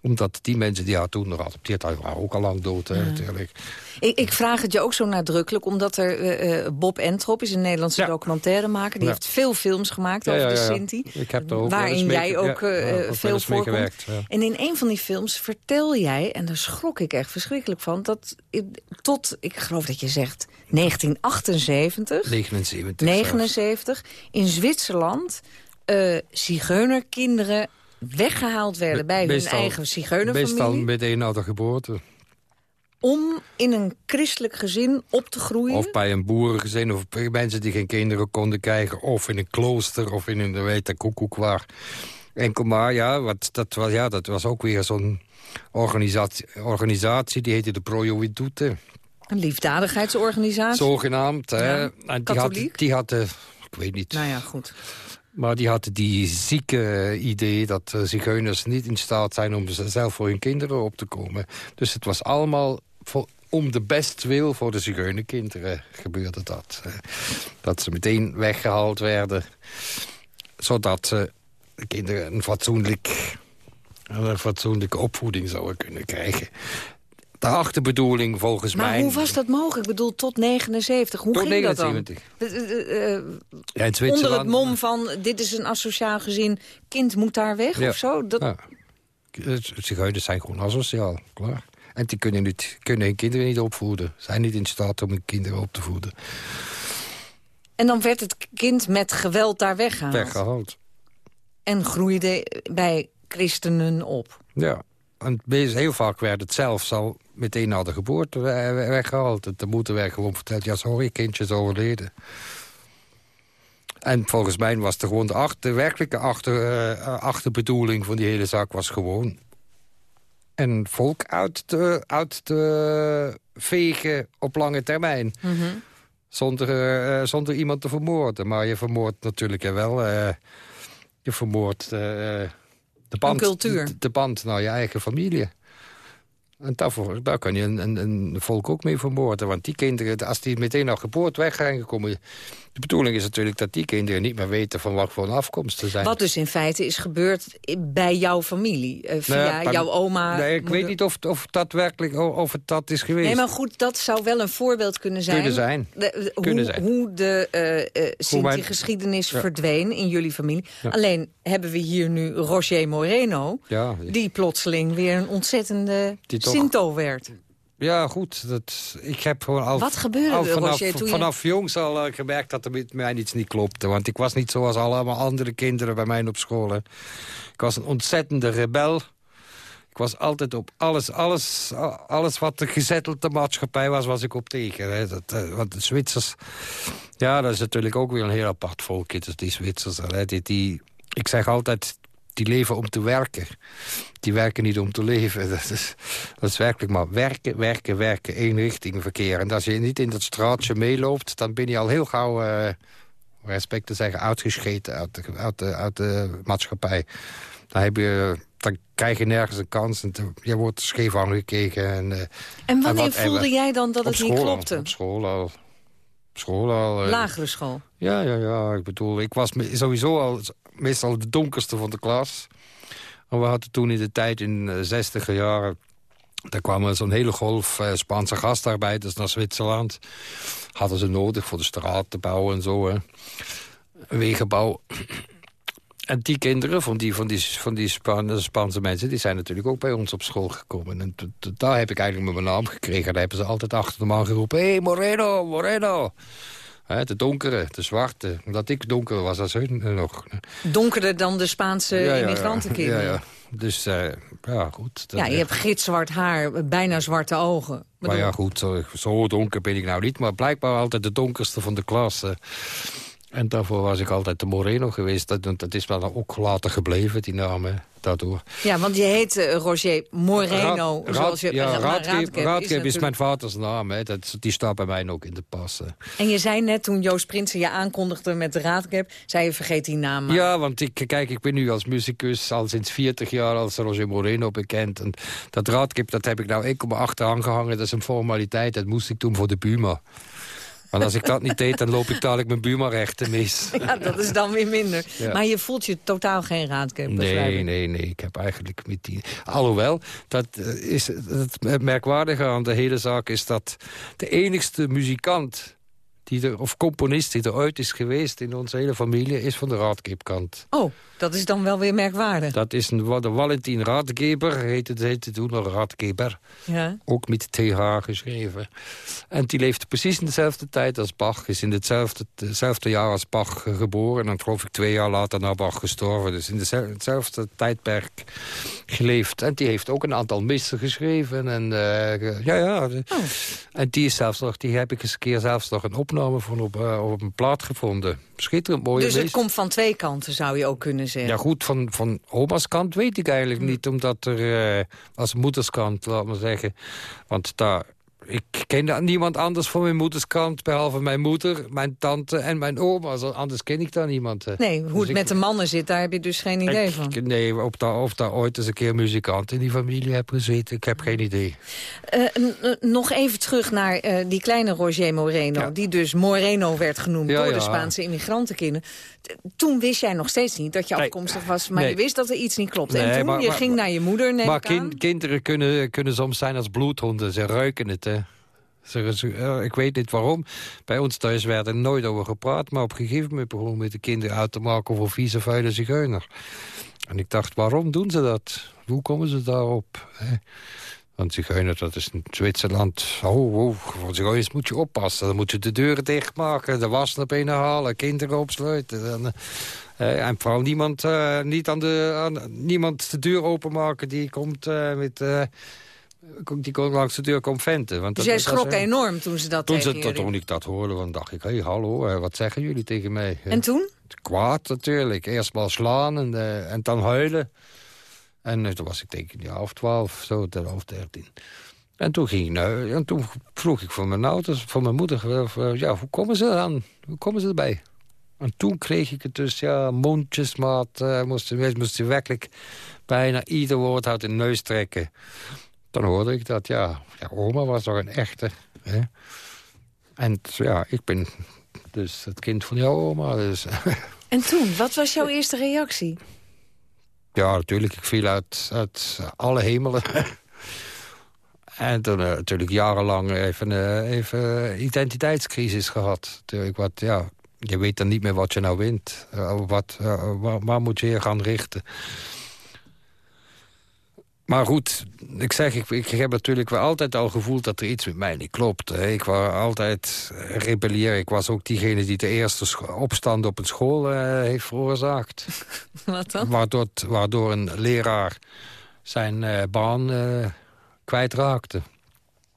omdat die mensen die haar toen nog adopteerd hadden... waren ook al lang dood, hè, natuurlijk. Ik, ik, vraag het je ook zo nadrukkelijk, omdat er uh, Bob Entrop is een Nederlandse ja. documentairemaker. Die ja. heeft veel films gemaakt over de Sinti. Ik heb ook waarin jij ook uh, veel voorkomt. En in een van die films vertel jij, en daar schrok ik echt verschrikkelijk van... dat tot, ik geloof dat je zegt, 1978... 79. 79, in Zwitserland... Uh, zigeunerkinderen weggehaald werden bij meestal, hun eigen zigeunerfamilie. Meestal meteen na de geboorte. Om in een christelijk gezin op te groeien? Of bij een boerengezin, of bij mensen die geen kinderen konden krijgen... of in een klooster, of in een, weet ik, koekoek waar. Enkel maar, ja, wat, dat, was, ja, dat was ook weer zo'n organisatie, organisatie, die heette de Pro Jovidute. Een liefdadigheidsorganisatie? Zogenaamd, hè. Ja, en die had, die had, uh, ik weet niet... Nou ja, goed. Maar die had die zieke idee dat uh, zigeuners niet in staat zijn... om zelf voor hun kinderen op te komen. Dus het was allemaal voor, om de bestwil voor de zigeunerkinderen gebeurde dat. Uh, dat ze meteen weggehaald werden. Zodat uh, de kinderen een, fatsoenlijk, een fatsoenlijke opvoeding zouden kunnen krijgen de achterbedoeling volgens maar mij... Maar hoe was dat mogelijk? Ik bedoel, tot 79. Hoe tot ging 79. dat dan? Uh, ja, in onder het mom van, dit is een asociaal gezin, kind moet daar weg ja. of zo? Dat... Ja. Zigeuners zijn gewoon asociaal, klaar. En die kunnen, niet, kunnen hun kinderen niet opvoeden. Zijn niet in staat om hun kinderen op te voeden. En dan werd het kind met geweld daar weggehaald? Weggehaald. En groeide bij christenen op? Ja. En heel vaak werd het zelfs al meteen na de geboorte weggehaald. De moeder werd gewoon verteld, ja sorry, kindje is overleden. En volgens mij was er gewoon de, achter, de werkelijke achter, uh, achterbedoeling van die hele zaak was gewoon... een volk uit te, uit te vegen op lange termijn. Mm -hmm. zonder, uh, zonder iemand te vermoorden. Maar je vermoordt natuurlijk wel... Uh, je vermoordt de band, cultuur. De, de, band naar je eigen familie. En daarvoor, daar kan je een, een, een, volk ook mee vermoorden. Want die kinderen, als die meteen naar geboorte weg zijn gekomen... de bedoeling is natuurlijk dat die kinderen niet meer weten... van wat voor een afkomst ze zijn. Wat dus in feite is gebeurd bij jouw familie. Via nou ja, jouw oma... Nee, ik moeder. weet niet of, of dat werkelijk of het dat is geweest. Nee, maar goed, dat zou wel een voorbeeld kunnen zijn. Kunnen zijn. De, de, kunnen hoe, zijn. hoe de uh, uh, Sinti-geschiedenis ja. verdween in jullie familie. Ja. Alleen hebben we hier nu Roger Moreno... Die plotseling weer een ontzettende Sinto werd. Ja, goed. Dat, ik heb gewoon al, Wat gebeurde al er, vanaf, Roger, toen vanaf jongs al uh, gemerkt dat er met mij iets niet klopte. Want ik was niet zoals allemaal andere kinderen bij mij op school. Hè. Ik was een ontzettende rebel. Ik was altijd op alles, alles, alles wat de gezettelde maatschappij was, was ik op tegen. Hè. Dat, uh, want de Zwitsers, ja, dat is natuurlijk ook weer een heel apart volkje, dus die Zwitsers. Hè. Die, die, ik zeg altijd, die leven om te werken. Die werken niet om te leven. Dat is, dat is werkelijk maar werken, werken, werken. één richting verkeer. En als je niet in dat straatje meeloopt... dan ben je al heel gauw, uh, respect te zeggen, uitgescheten uit de, uit de, uit de maatschappij. Dan, heb je, dan krijg je nergens een kans. En te, je wordt scheef aangekeken. En, uh, en wanneer en voelde en, jij dan dat het niet klopte? Al, op school al. School al. Uh, Lagere school? Ja, ja, ja. Ik bedoel, ik was sowieso al meestal de donkerste van de klas. En we hadden toen in de tijd in de zestiger jaren... daar kwam zo'n hele golf uh, Spaanse gastarbeiders naar Zwitserland. Hadden ze nodig voor de straat te bouwen en zo. Wegenbouw. En die kinderen van die, van die, van die Spaanse, mensen... die zijn natuurlijk ook bij ons op school gekomen. En daar heb ik eigenlijk mijn naam gekregen. Daar hebben ze altijd achter de man geroepen... Hé, hey, Moreno, Moreno! He, de donkere, de zwarte. Omdat ik donker was als hun nog. Donkerder dan de Spaanse ja, ja, immigrantenkinderen? Ja, ja. Dus, uh, ja, goed. ja, je hebt gitzwart haar, bijna zwarte ogen. Maar ja, goed, zo, zo, donker ben ik nou niet. Maar blijkbaar altijd de donkerste van de klas. En daarvoor was ik altijd de Moreno geweest. Dat, dat is wel ook later gebleven, die naam, hè, daardoor. Ja, want je heet uh, Roger Moreno. Raad, zoals je, ja, Raadkep, is, is, mijn vaders naam. Hè. Dat, die staat bij mij ook in de pas. En je zei net, toen Joost Prinsen je aankondigde met de Raadkep... zei je, vergeet die naam maar. Ja, want ik, kijk, ik ben nu als muzikus al sinds 40 jaar als Roger Moreno bekend. En dat Raadkep, dat heb ik nou enkel maar achteraan gehangen. Dat is een formaliteit, dat moest ik doen voor de Puma. Want als ik dat niet deed, dan loop ik dadelijk mijn buurmanrechten mis. Ja, dat is dan weer minder. Maar je voelt je totaal geen raadkep, Nee, nee, nee. Ik heb eigenlijk met die... Alhoewel, dat is het merkwaardige aan de hele zaak... is dat de enigste muzikant die er, of componist die er ooit is geweest in onze hele familie... is van de raadkipkant. Oh, dat is dan wel weer merkwaardig. Dat is een, de Valentin Raadgeber, heette, heette toen nog Raadgeber. Ja. Ook met TH geschreven. En die leefde precies in dezelfde tijd als Bach. Is in hetzelfde, hetzelfde jaar als Bach geboren. En dan geloof ik twee jaar later na Bach gestorven. Dus in hetzelfde tijdperk geleefd. En die heeft ook een aantal missen geschreven. En, uh, ja, ja. Oh. En die, is zelfs nog, die heb ik eens een keer zelfs nog een opname van op, uh, op een plaat gevonden. Schitterend mooie Dus het komt van twee kanten, zou je ook kunnen zeggen? Ja goed, van, van oma's kant weet ik eigenlijk hm. niet. Omdat er uh, als moederskant, laat maar zeggen... Want daar ik kende niemand anders van mijn moederskant... behalve mijn moeder, mijn tante en mijn oma. Anders ken ik daar niemand. Nee, hoe dus het met de mannen zit, daar heb je dus geen idee van. Nee, of daar, of daar ooit eens een keer muzikant in die familie heb gezeten. Ik heb geen idee. Uh, nog even terug naar uh, die kleine Roger Moreno... die dus Moreno werd genoemd door de Spaanse immigrantenkinderen. Toen wist jij nog steeds niet dat je afkomstig was... maar je wist dat er iets niet klopte. en toen, maar, je ging naar je moeder, neem Maar kind, kinderen kunnen, kunnen soms zijn als bloedhonden. Ze ruiken het, hè. Ik weet niet waarom. Bij ons thuis werd er nooit over gepraat... maar op een gegeven moment begon met de kinderen uit te maken... voor vieze, vuile zigeuner. En ik dacht, waarom doen ze dat? Hoe komen ze daarop? Want zigeuner, dat is in Zwitserland... Oh, oh, voor zigeuners moet je oppassen. Dan moet je de deuren dichtmaken, de was naar binnen halen... kinderen opsluiten. En, uh, en vooral niemand, uh, niet aan de, aan, niemand de deur openmaken... die komt uh, met die kon langs de deur komt venten. Want dus jij schrok enorm toen ze dat toen tegen ze, Toen ik dat hoorde, dan dacht ik, hé, hey, hallo, wat zeggen jullie tegen mij? En toen? Kwaad natuurlijk. Eerst maar slaan en, uh, en dan huilen. En uh, toen was ik denk ik ja, of twaalf, zo, of dertien. En toen ging ik nou, en toen vroeg ik van mijn ouders, van mijn moeder, uh, ja, hoe komen ze aan? Hoe komen ze erbij? En toen kreeg ik het dus, ja, mondjesmaat, uh, moesten, moesten werkelijk bijna ieder woord uit de neus trekken. Dan hoorde ik dat, ja, ja oma was toch een echte. Hè? En ja, ik ben dus het kind van jouw oma. Dus. En toen, wat was jouw eerste reactie? Ja, natuurlijk, ik viel uit, uit alle hemelen. en toen uh, natuurlijk jarenlang even, uh, even identiteitscrisis gehad. Natuurlijk, wat, ja, je weet dan niet meer wat je nou wint. Uh, wat, waar, waar, moet je je gaan richten? Maar goed, ik zeg, ik, ik heb natuurlijk wel altijd al gevoeld dat er iets met mij niet klopt. Ik was altijd rebellier. Ik was ook diegene die de eerste opstand op een school uh, heeft veroorzaakt. Wat dan? Waardoor, waardoor een leraar zijn uh, baan uh, kwijtraakte.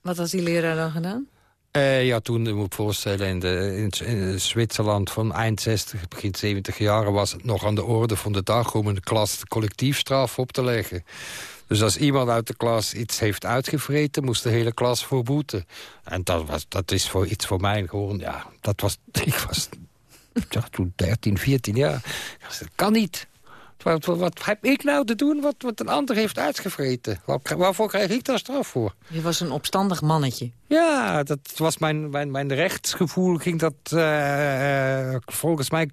Wat had die leraar dan gedaan? Uh, ja, toen, je moet voorstellen, in, de, in, in, Zwitserland van eind 60, begin 70 jaren... was het nog aan de orde van de dag om een klas collectiefstraf op te leggen. Dus als iemand uit de klas iets heeft uitgevreten... moest de hele klas voor boeten. En dat, was, dat is voor iets voor mij gewoon... Ja, dat was... Ik was ja, toen 13, 14 jaar. Dat kan niet. Wat, wat, heb ik nou te doen wat, wat een ander heeft uitgevreten? Waar, waarvoor krijg ik daar straf voor? Je was een opstandig mannetje. Ja, dat was mijn, mijn, mijn rechtsgevoel. Ging dat, uh, volgens mijn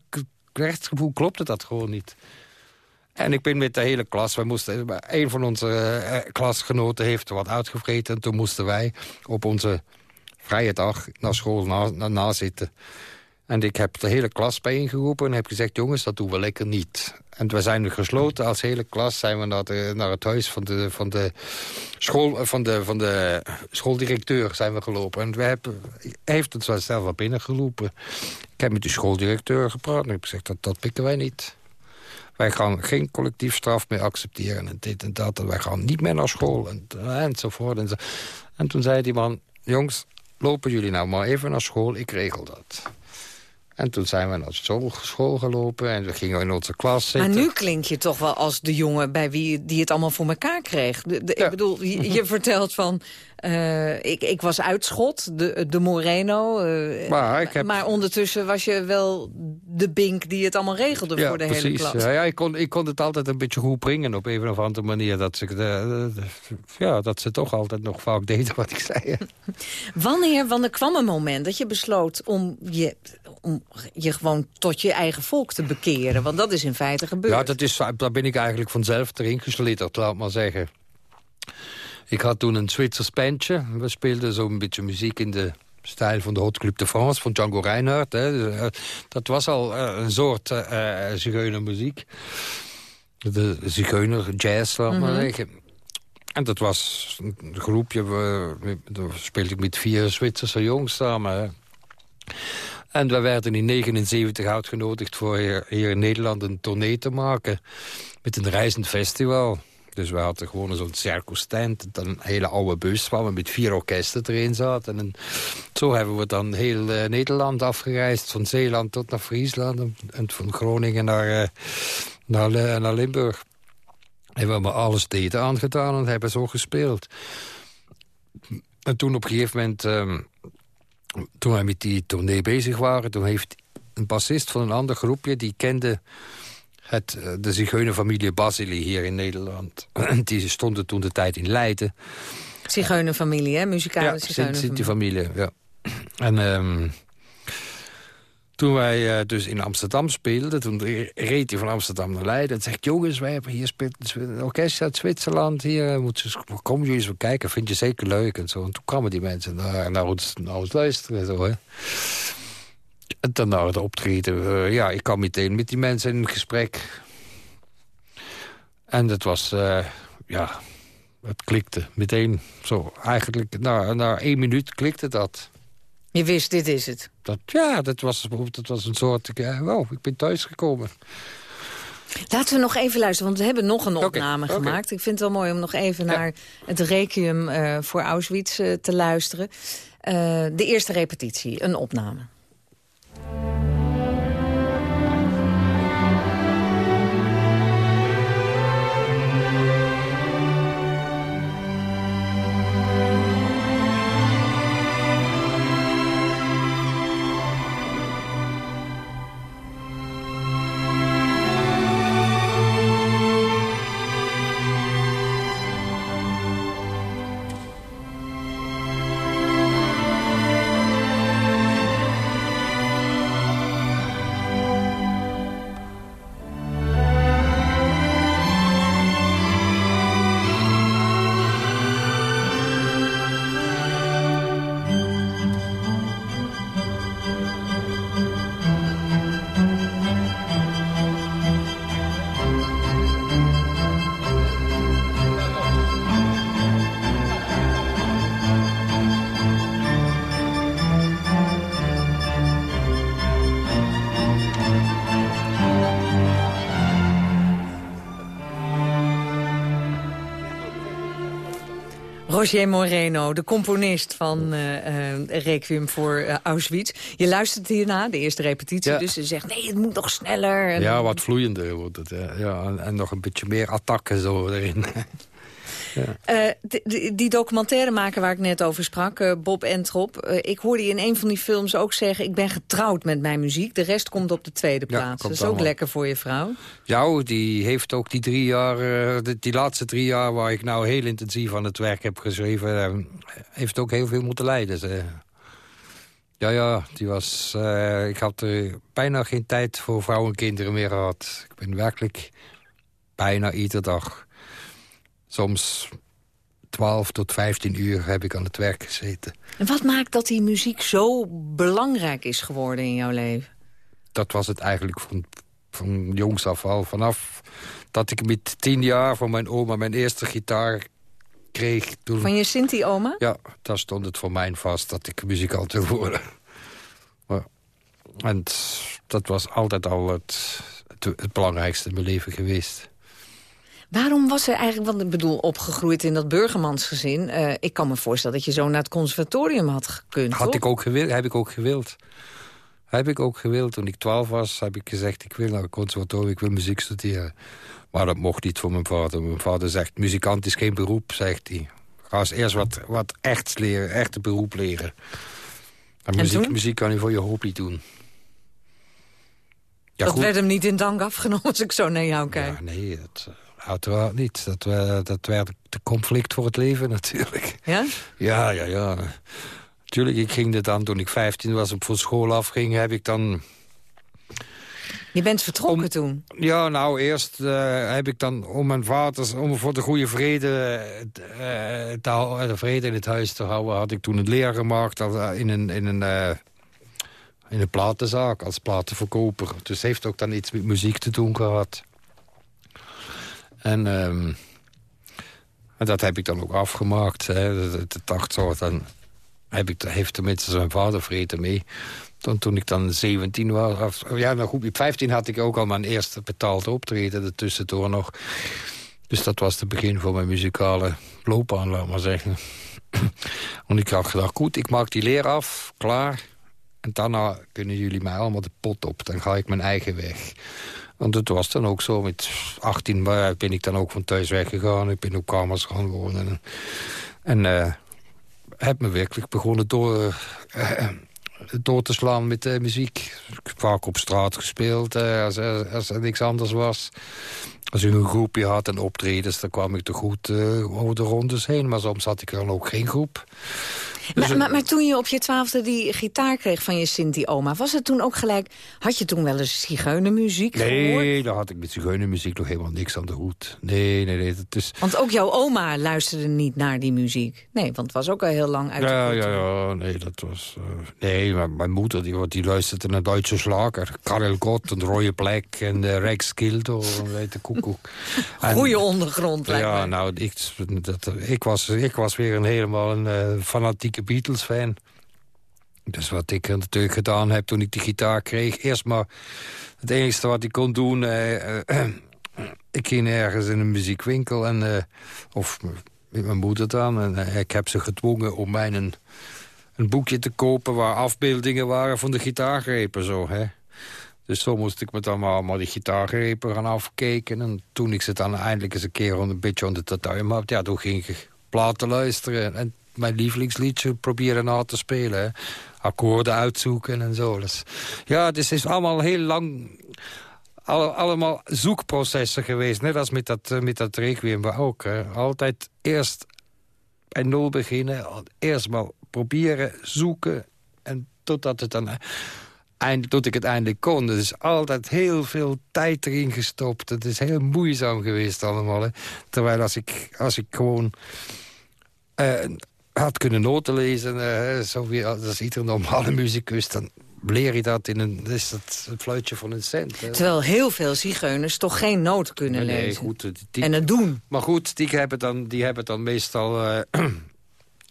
rechtsgevoel klopte dat gewoon niet. En ik ben met de hele klas, wij moesten, een van onze uh, klasgenoten heeft wat uitgevreten. En toen moesten wij op onze vrije dag naar school na, na, zitten. En ik heb de hele klas bijeengeroepen en heb gezegd... jongens, dat doen we lekker niet. En we zijn gesloten als hele klas zijn we naar, naar het huis van de, van, de school, van, de, van de schooldirecteur zijn we gelopen. En we hebben, hij heeft het zelf wel binnengeroepen. Ik heb met de schooldirecteur gepraat en ik heb gezegd, dat, dat pikken wij niet. Wij gaan geen collectief straf meer accepteren en dit en dat. En wij gaan niet meer naar school en, enzovoort. En, zo. en toen zei die man, jongens, lopen jullie nou maar even naar school, ik regel dat. En toen zijn we naar school, school gelopen en we gingen in onze klas zitten. Maar nu klink je toch wel als de jongen bij wie die het allemaal voor elkaar kreeg. De, de, Ik bedoel, je, je vertelt van... Uh, ik, ik was uitschot, de, de Moreno. Uh, maar, ik heb... maar ondertussen was je wel de bink die het allemaal regelde ja, voor de precies. hele klas. Ja, ja, ik, kon, ik kon het altijd een beetje goed brengen op een of andere manier. Dat ze, de, de, ja, dat ze toch altijd nog vaak deden wat ik zei. wanneer, wanneer kwam een moment dat je besloot om je, om je gewoon tot je eigen volk te bekeren? Want dat is in feite gebeurd. Ja, dat is, daar ben ik eigenlijk vanzelf erin geslitterd, laat maar zeggen. Ik had toen een Zwitsers bandje. We speelden zo'n beetje muziek in de stijl van de Hot Club de France van Django Reinhardt. Hè. Eh, dat was al uh, een soort uh, zigeunermuziek. De zigeuner jazz, laat maar mm -hmm. zeggen. En dat was een groepje, we, daar speelde ik met vier Zwitserse jongens samen. Hè. En we werden in 1979 uitgenodigd voor hier, hier in Nederland een tournee te maken. Met een reizend festival. Dus we hadden gewoon zo'n circus tent. Een hele oude bus waar we met vier orkesten erin zaten. En zo hebben we dan heel uh, Nederland afgereisd. Van Zeeland tot naar Friesland. En van Groningen naar, uh, naar, uh, naar Limburg. En we hebben alle steden aangedaan en hebben zo gespeeld. En toen op een gegeven moment... Um, toen wij met die tournee bezig waren... toen heeft een bassist van een ander groepje... die kende het, de zigeunerfamilie Basili hier in Nederland. die stonden toen de tijd in Leiden. Zigeunerfamilie, hè? Muzikale ja, zigeunerfamilie. die familie, ja. En um, toen wij uh, dus in Amsterdam speelden... toen reed hij van Amsterdam naar Leiden. En zegt, jongens, wij hebben hier een orkest uit Zwitserland. Hier, moet je, kom jullie eens kijken, vind je zeker leuk. En, zo. en toen kwamen die mensen naar, naar, ons, naar ons luisteren. Zo, hè. Dan naar het optreden. Uh, ja, ik kwam meteen met die mensen in gesprek. En het was, uh, ja, het klikte meteen. Zo, eigenlijk na, na één minuut klikte dat. Je wist, dit is het? Dat, ja, dat was, dat was een soort, uh, wow, ik ben thuisgekomen. Laten we nog even luisteren, want we hebben nog een opname okay, gemaakt. Okay. Ik vind het wel mooi om nog even ja. naar het requiem uh, voor Auschwitz uh, te luisteren. de eerste repetitie, een opname. Música Roger Moreno, de componist van uh, uh, Requiem voor uh, Auschwitz. Je luistert hierna, de eerste repetitie, ja. dus ze zegt... nee, het moet nog sneller. En ja, wat vloeiender wordt het. Ja. En, en, nog een beetje meer attacken zo erin. Ja. Uh, die, die documentairemaker waar ik net over sprak, uh, Bob Entrop... Uh, ik hoorde je in een van die films ook zeggen... ik ben getrouwd met mijn muziek, de rest komt op de tweede plaats. Dat is ook lekker voor je vrouw. Ja, die heeft ook die drie jaar... Die, die, laatste drie jaar waar ik nou heel intensief aan het werk heb geschreven... heeft ook heel veel moeten lijden. Ze. Ja, ja, die was... ik had bijna geen tijd voor vrouwen en kinderen meer gehad. Ik ben werkelijk bijna iedere dag soms 12 tot 15 uur heb ik aan het werk gezeten. En wat maakt dat die muziek zo belangrijk is geworden in jouw leven? Dat was het eigenlijk van, van jongs af al. Vanaf dat ik met tien jaar van mijn oma mijn eerste gitaar kreeg. Toen... Van je Sinti-oma? Ja, daar stond het voor mij vast dat ik muzikant wil worden. Maar, en dat was altijd al het, het, het belangrijkste in mijn leven geweest. Waarom was er eigenlijk, want ik bedoel, opgegroeid in dat burgermansgezin... Uh, ik kan me voorstellen dat je zo naar het conservatorium had gekund, Had toch? ik ook gewild, heb ik ook gewild. Heb ik ook gewild. Toen ik twaalf was, heb ik gezegd... ik wil naar een conservatorium, ik wil muziek studeren. Maar dat mocht niet voor mijn vader. Mijn vader zegt, muzikant is geen beroep, zegt hij. Ga eens eerst wat, wat echt leren, echt een beroep leren. En, muziek, muziek kan je voor je hobby doen. Ja, dat werd hem niet in dank afgenomen als ik zo naar jou kijk. Ja, nee, dat, uiteraard niet. Dat, uh, dat werd de conflict voor het leven natuurlijk. Ja? Ja, ja, ja. Natuurlijk, ik ging dit dan toen ik 15 was op voor school afging, heb ik dan... Je bent vertrokken toen? Ja, nou, eerst uh, heb ik dan om mijn vader, om voor de goede vrede, uh, te, de vrede in het huis te houden, had ik toen een leer gemaakt in een, in een, uh, in een platenzaak als platenverkoper. Dus heeft ook dan iets met muziek te doen gehad. En, en dat heb ik dan ook afgemaakt. Hè. De, de, dan heb ik, heeft tenminste zijn vader vrede mee. Toen, toen ik dan 17 was, of, ja, nou goed, op 15 had ik ook al mijn eerste betaalde optreden, er tussendoor nog. Dus dat was het begin van mijn muzikale loopbaan, laat maar zeggen. Want ik had gedacht, goed, ik maak die leer af, klaar. En daarna kunnen jullie mij allemaal de pot op. Dan ga ik mijn eigen weg. Want het was dan ook zo, met 18 ben ik dan ook van thuis weggegaan. Ik ben op kamers gaan wonen. En uh, heb me werkelijk begonnen door... Uh, door te slaan met uh, muziek. Ik vaak op straat gespeeld, uh, als, als, er niks anders was. Als u een groepje had en optredens, dan kwam ik te goed over de rondes heen. Maar soms had ik dan ook geen groep. Dus maar, maar, maar, toen je op je twaalfde die gitaar kreeg van je Sinti-oma... was het toen ook gelijk... Had je toen wel eens zigeunermuziek nee, gehoord? Nee, daar had ik met zigeunermuziek nog helemaal niks aan de hoed. Nee, nee, nee. Dat is... Want ook jouw oma luisterde niet naar die muziek. Nee, want het was ook al heel lang uit ja, de Ja, ja, nee, dat was... Uh, nee, maar mijn moeder die, die luisterde naar Duitse slager. Karel Gott en Rode Plek en uh, Rex Kildo en weet de koekoek. Goeie ondergrond, Ja, nou, ik, dat, ik, was, ik was weer een helemaal een uh, fanatieke Beatles-fan. Dus wat ik natuurlijk gedaan heb toen ik die gitaar kreeg... eerst maar het enige wat ik kon doen... Eh, eh, ik ging ergens in een muziekwinkel... En, eh, of met mijn moeder dan. En ik heb ze gedwongen om mij een, een boekje te kopen... waar afbeeldingen waren van de gitaargrepen. Zo, hè. Dus zo moest ik me dan maar allemaal die gitaargrepen gaan afkeken. En toen ik ze dan eindelijk eens een keer een beetje onder de tuin had... ja, toen ging ik platen luisteren. En mijn lievelingsliedje proberen na te spelen. Akkoorden uitzoeken en zo. Dus, ja, dus het is allemaal heel lang... Alle, allemaal zoekprocessen geweest. Net als met dat, uh, met dat requiem ook. Altijd eerst bij nul beginnen. Eerst maar proberen, zoeken. En totdat het dan... Eind, tot ik het eindelijk kon. Er is altijd heel veel tijd erin gestopt. Het is heel moeizaam geweest allemaal. Terwijl als ik, als ik gewoon... Uh, had kunnen noten lezen, uh, zo wie, als ieder normale muzikus... dan leer je dat in een, is dat een fluitje van een cent. Hè? Terwijl heel veel zigeuners toch geen noten kunnen nee, lezen. Goed, die, en het doen. Maar goed, die hebben dan, die hebben dan meestal uh,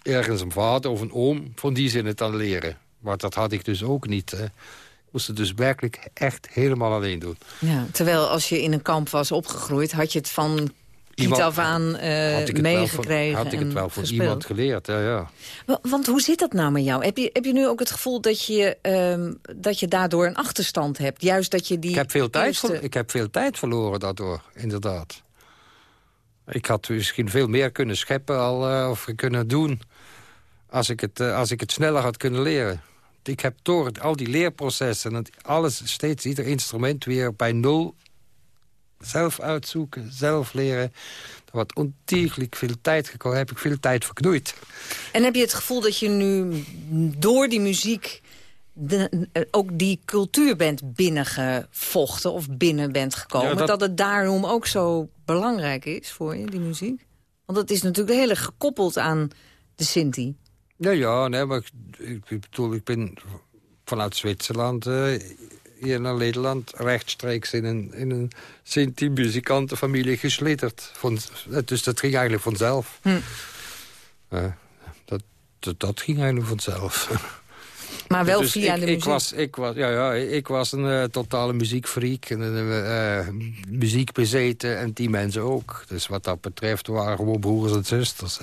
ergens een vader of een oom... van die zin het dan leren. Maar dat had ik dus ook niet. Hè. Ik moest het dus werkelijk echt helemaal alleen doen. Ja, terwijl als je in een kamp was opgegroeid... had je het van Iemand, af aan uh, meegekregen. Had ik het wel van iemand geleerd, ja, ja. Want hoe zit dat nou met jou? Heb je, heb je nu ook het gevoel dat je, um, dat je daardoor een achterstand hebt? Juist dat je die ik heb veel, eerste... tijd, ik heb veel tijd verloren daardoor, inderdaad. Ik had misschien veel meer kunnen scheppen al, uh, of kunnen doen... Als ik, het, uh, als ik het sneller had kunnen leren. Ik heb door al die leerprocessen... en alles, steeds ieder instrument weer bij nul zelf uitzoeken, zelf leren. Er wordt ontiegelijk veel tijd gekomen. heb ik veel tijd verknoeid. En heb je het gevoel dat je nu door die muziek... De, ook die cultuur bent binnengevochten of binnen bent gekomen... Ja, dat... dat... het daarom ook zo belangrijk is voor je, die muziek? Want dat is natuurlijk heel erg gekoppeld aan de Sinti. Ja, ja, nee, maar ik, ik bedoel, ik ben vanuit Zwitserland... Uh, hier naar Nederland rechtstreeks in een, in een Sinti-muzikantenfamilie geslitterd. Van, dus dat ging eigenlijk vanzelf. Hm. Uh, dat, dat, dat, ging eigenlijk vanzelf. Maar wel dus via ik, de muziek? Ik was, ik was, ja, ja, ik was een uh, totale muziekfreak. En uh, muziek bezeten en die mensen ook. Dus wat dat betreft waren gewoon broers en zusters.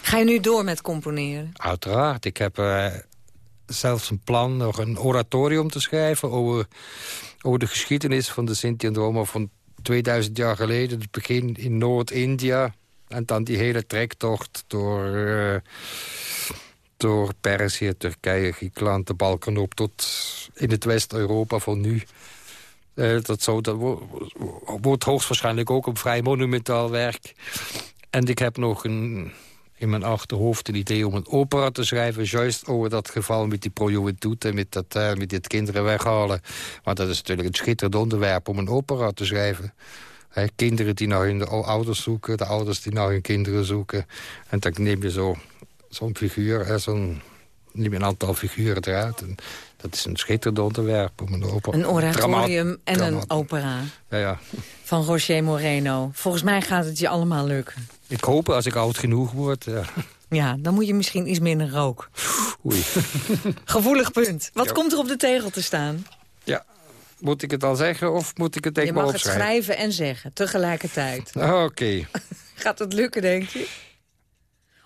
Ga je nu door met componeren? Uiteraard. Ik heb zelfs een plan nog een oratorium te schrijven... over, over de geschiedenis van de Sinti en Roma van 2000 jaar geleden. Het begin in Noord-India. En dan die hele trektocht door, uh, door Perzië, Turkije, Griekenland, de Balkan op... tot in het West-Europa van nu. Uh, dat, zo, dat wordt hoogstwaarschijnlijk ook een vrij monumentaal werk. En ik heb nog een, in mijn achterhoofd een idee om een opera te schrijven... juist over dat geval met die pro en met, dat, uh, met dit kinderen weghalen. Want dat is natuurlijk een schitterend onderwerp om een opera te schrijven. He, kinderen die naar hun ouders zoeken, de ouders die naar hun kinderen zoeken. En dan neem je zo'n zo figuur, zo'n neem je een aantal figuren eruit... En, dat is een schitterend onderwerp. Om een, opera. een oratorium en een opera. Ja, ja. Van Roger Moreno. Volgens mij gaat het je allemaal lukken. Ik hoop als ik oud genoeg word. Ja, ja dan moet je misschien iets minder rook. Oei. Gevoelig punt. Wat komt er op de tegel te staan? Ja, moet ik het al zeggen of moet ik het denk maar opschrijven? Je mag het schrijven en zeggen, tegelijkertijd. Oké. Gaat het lukken, denk je?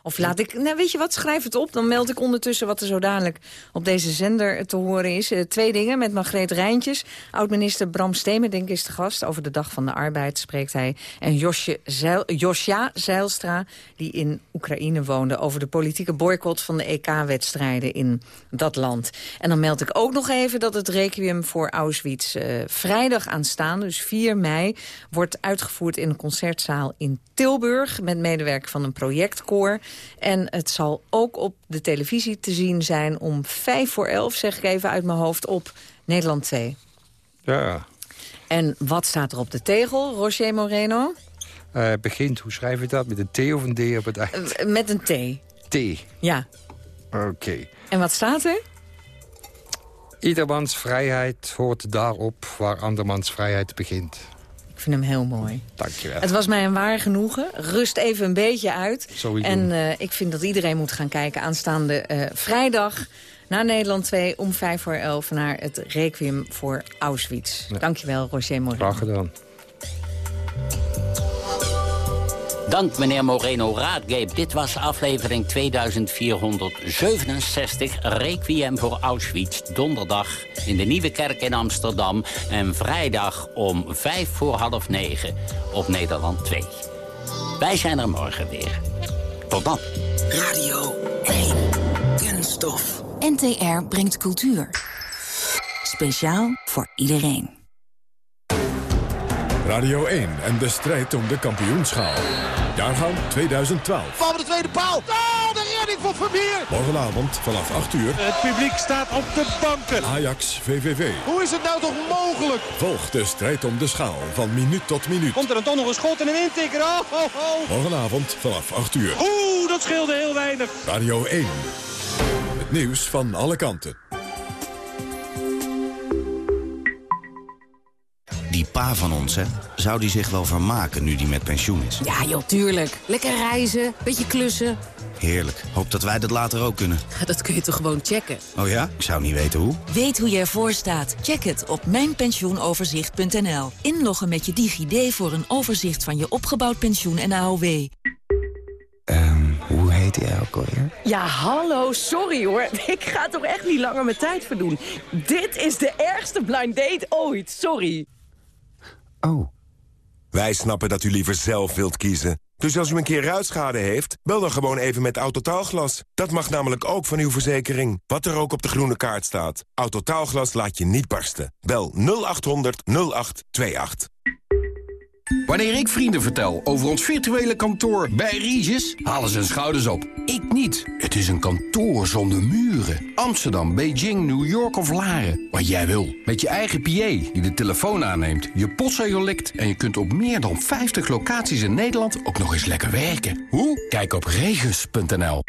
Of laat ik, nou weet je wat, schrijf het op. Dan meld ik ondertussen wat er zo dadelijk op deze zender te horen is. Uh, twee dingen met Margreet Rijntjes. Oud-minister Bram Stemerdink is de gast. Over de Dag van de Arbeid spreekt hij. En Josje Josja Zeilstra, die in Oekraïne woonde... over de politieke boycott van de EK-wedstrijden in dat land. En dan meld ik ook nog even dat het requiem voor Auschwitz... Uh, vrijdag aanstaande, dus 4 mei, wordt uitgevoerd in een concertzaal in Tilburg... met medewerking van een projectkoor... En het zal ook op de televisie te zien zijn om vijf voor elf, zeg ik even uit mijn hoofd, op Nederland 2. Ja. En wat staat er op de tegel, Roger Moreno? Uh, begint, hoe schrijf je dat? Met een T of een D op het eind? Uh, met een T. T? Ja. Oké. En wat staat er? Iedermans vrijheid hoort daarop waar andermans vrijheid begint vind hem heel mooi. Dankjewel. Het was mij een waar genoegen. Rust even een beetje uit. Sowieso. En uh, ik vind dat iedereen moet gaan kijken aanstaande uh, vrijdag... naar Nederland 2 om 5 voor 11 naar het Requiem voor Auschwitz. Ja. Dankjewel, Roger Moreno. Graag gedaan. Dank meneer Moreno Raadgeep. Dit was aflevering 2467, Requiem voor Auschwitz. Donderdag in de Nieuwe Kerk in Amsterdam. En vrijdag om vijf voor half negen op Nederland 2. Wij zijn er morgen weer. Tot dan. Radio 1. Kunststof. NTR brengt cultuur. Speciaal voor iedereen. Radio 1 en de strijd om de kampioenschaal. Jaargang 2012. Van de tweede paal. Oh, de redding van Vermeer. Morgenavond vanaf 8 uur. Het publiek staat op de banken. Ajax VVV. Hoe is het nou toch mogelijk? Volg de strijd om de schaal van minuut tot minuut. Komt er dan toch nog een schot en een intikker? Oh, oh, oh. Morgenavond vanaf 8 uur. Oeh, dat scheelde heel weinig. Radio 1. Het nieuws van alle kanten. Die pa van ons, hè? Zou die zich wel vermaken nu die met pensioen is? Ja, joh, tuurlijk. Lekker reizen, beetje klussen. Heerlijk. Hoop dat wij dat later ook kunnen. Dat kun je toch gewoon checken? Oh ja? Ik zou niet weten hoe. Weet hoe je ervoor staat? Check het op mijnpensioenoverzicht.nl. Inloggen met je DigiD voor een overzicht van je opgebouwd pensioen en AOW. Um, hoe heet hij ook alweer? Ja, hallo, sorry hoor. Ik ga toch echt niet langer mijn tijd verdoen. Dit is de ergste blind date ooit, sorry. Oh. Wij snappen dat u liever zelf wilt kiezen. Dus als u een keer ruitschade heeft, bel dan gewoon even met Autotaalglas. Dat mag namelijk ook van uw verzekering. Wat er ook op de groene kaart staat. Autotaalglas laat je niet barsten. Bel 0800 0828. Wanneer ik vrienden vertel over ons virtuele kantoor bij Regis, halen ze hun schouders op. Ik niet. Het is een kantoor zonder muren. Amsterdam, Beijing, New York of Laren. Wat jij wil. Met je eigen PA die de telefoon aanneemt, je postzegel likt... en je kunt op meer dan 50 locaties in Nederland ook nog eens lekker werken. Hoe? Kijk op regis.nl.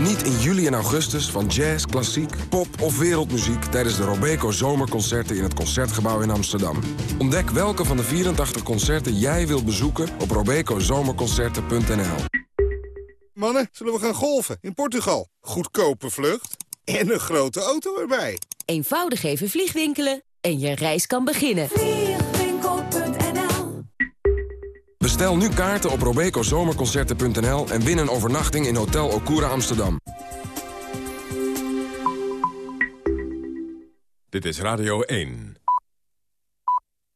Geniet in juli en augustus van jazz, klassiek, pop of wereldmuziek... tijdens de Robeco Zomerconcerten in het Concertgebouw in Amsterdam. Ontdek welke van de 84 concerten jij wilt bezoeken op robecozomerconcerten.nl. Mannen, zullen we gaan golfen in Portugal? Goedkope vlucht en een grote auto erbij. Eenvoudig even vliegwinkelen en je reis kan beginnen. Bestel nu kaarten op robecozomerconcerten.nl en win een overnachting in Hotel Okura Amsterdam. Dit is Radio 1.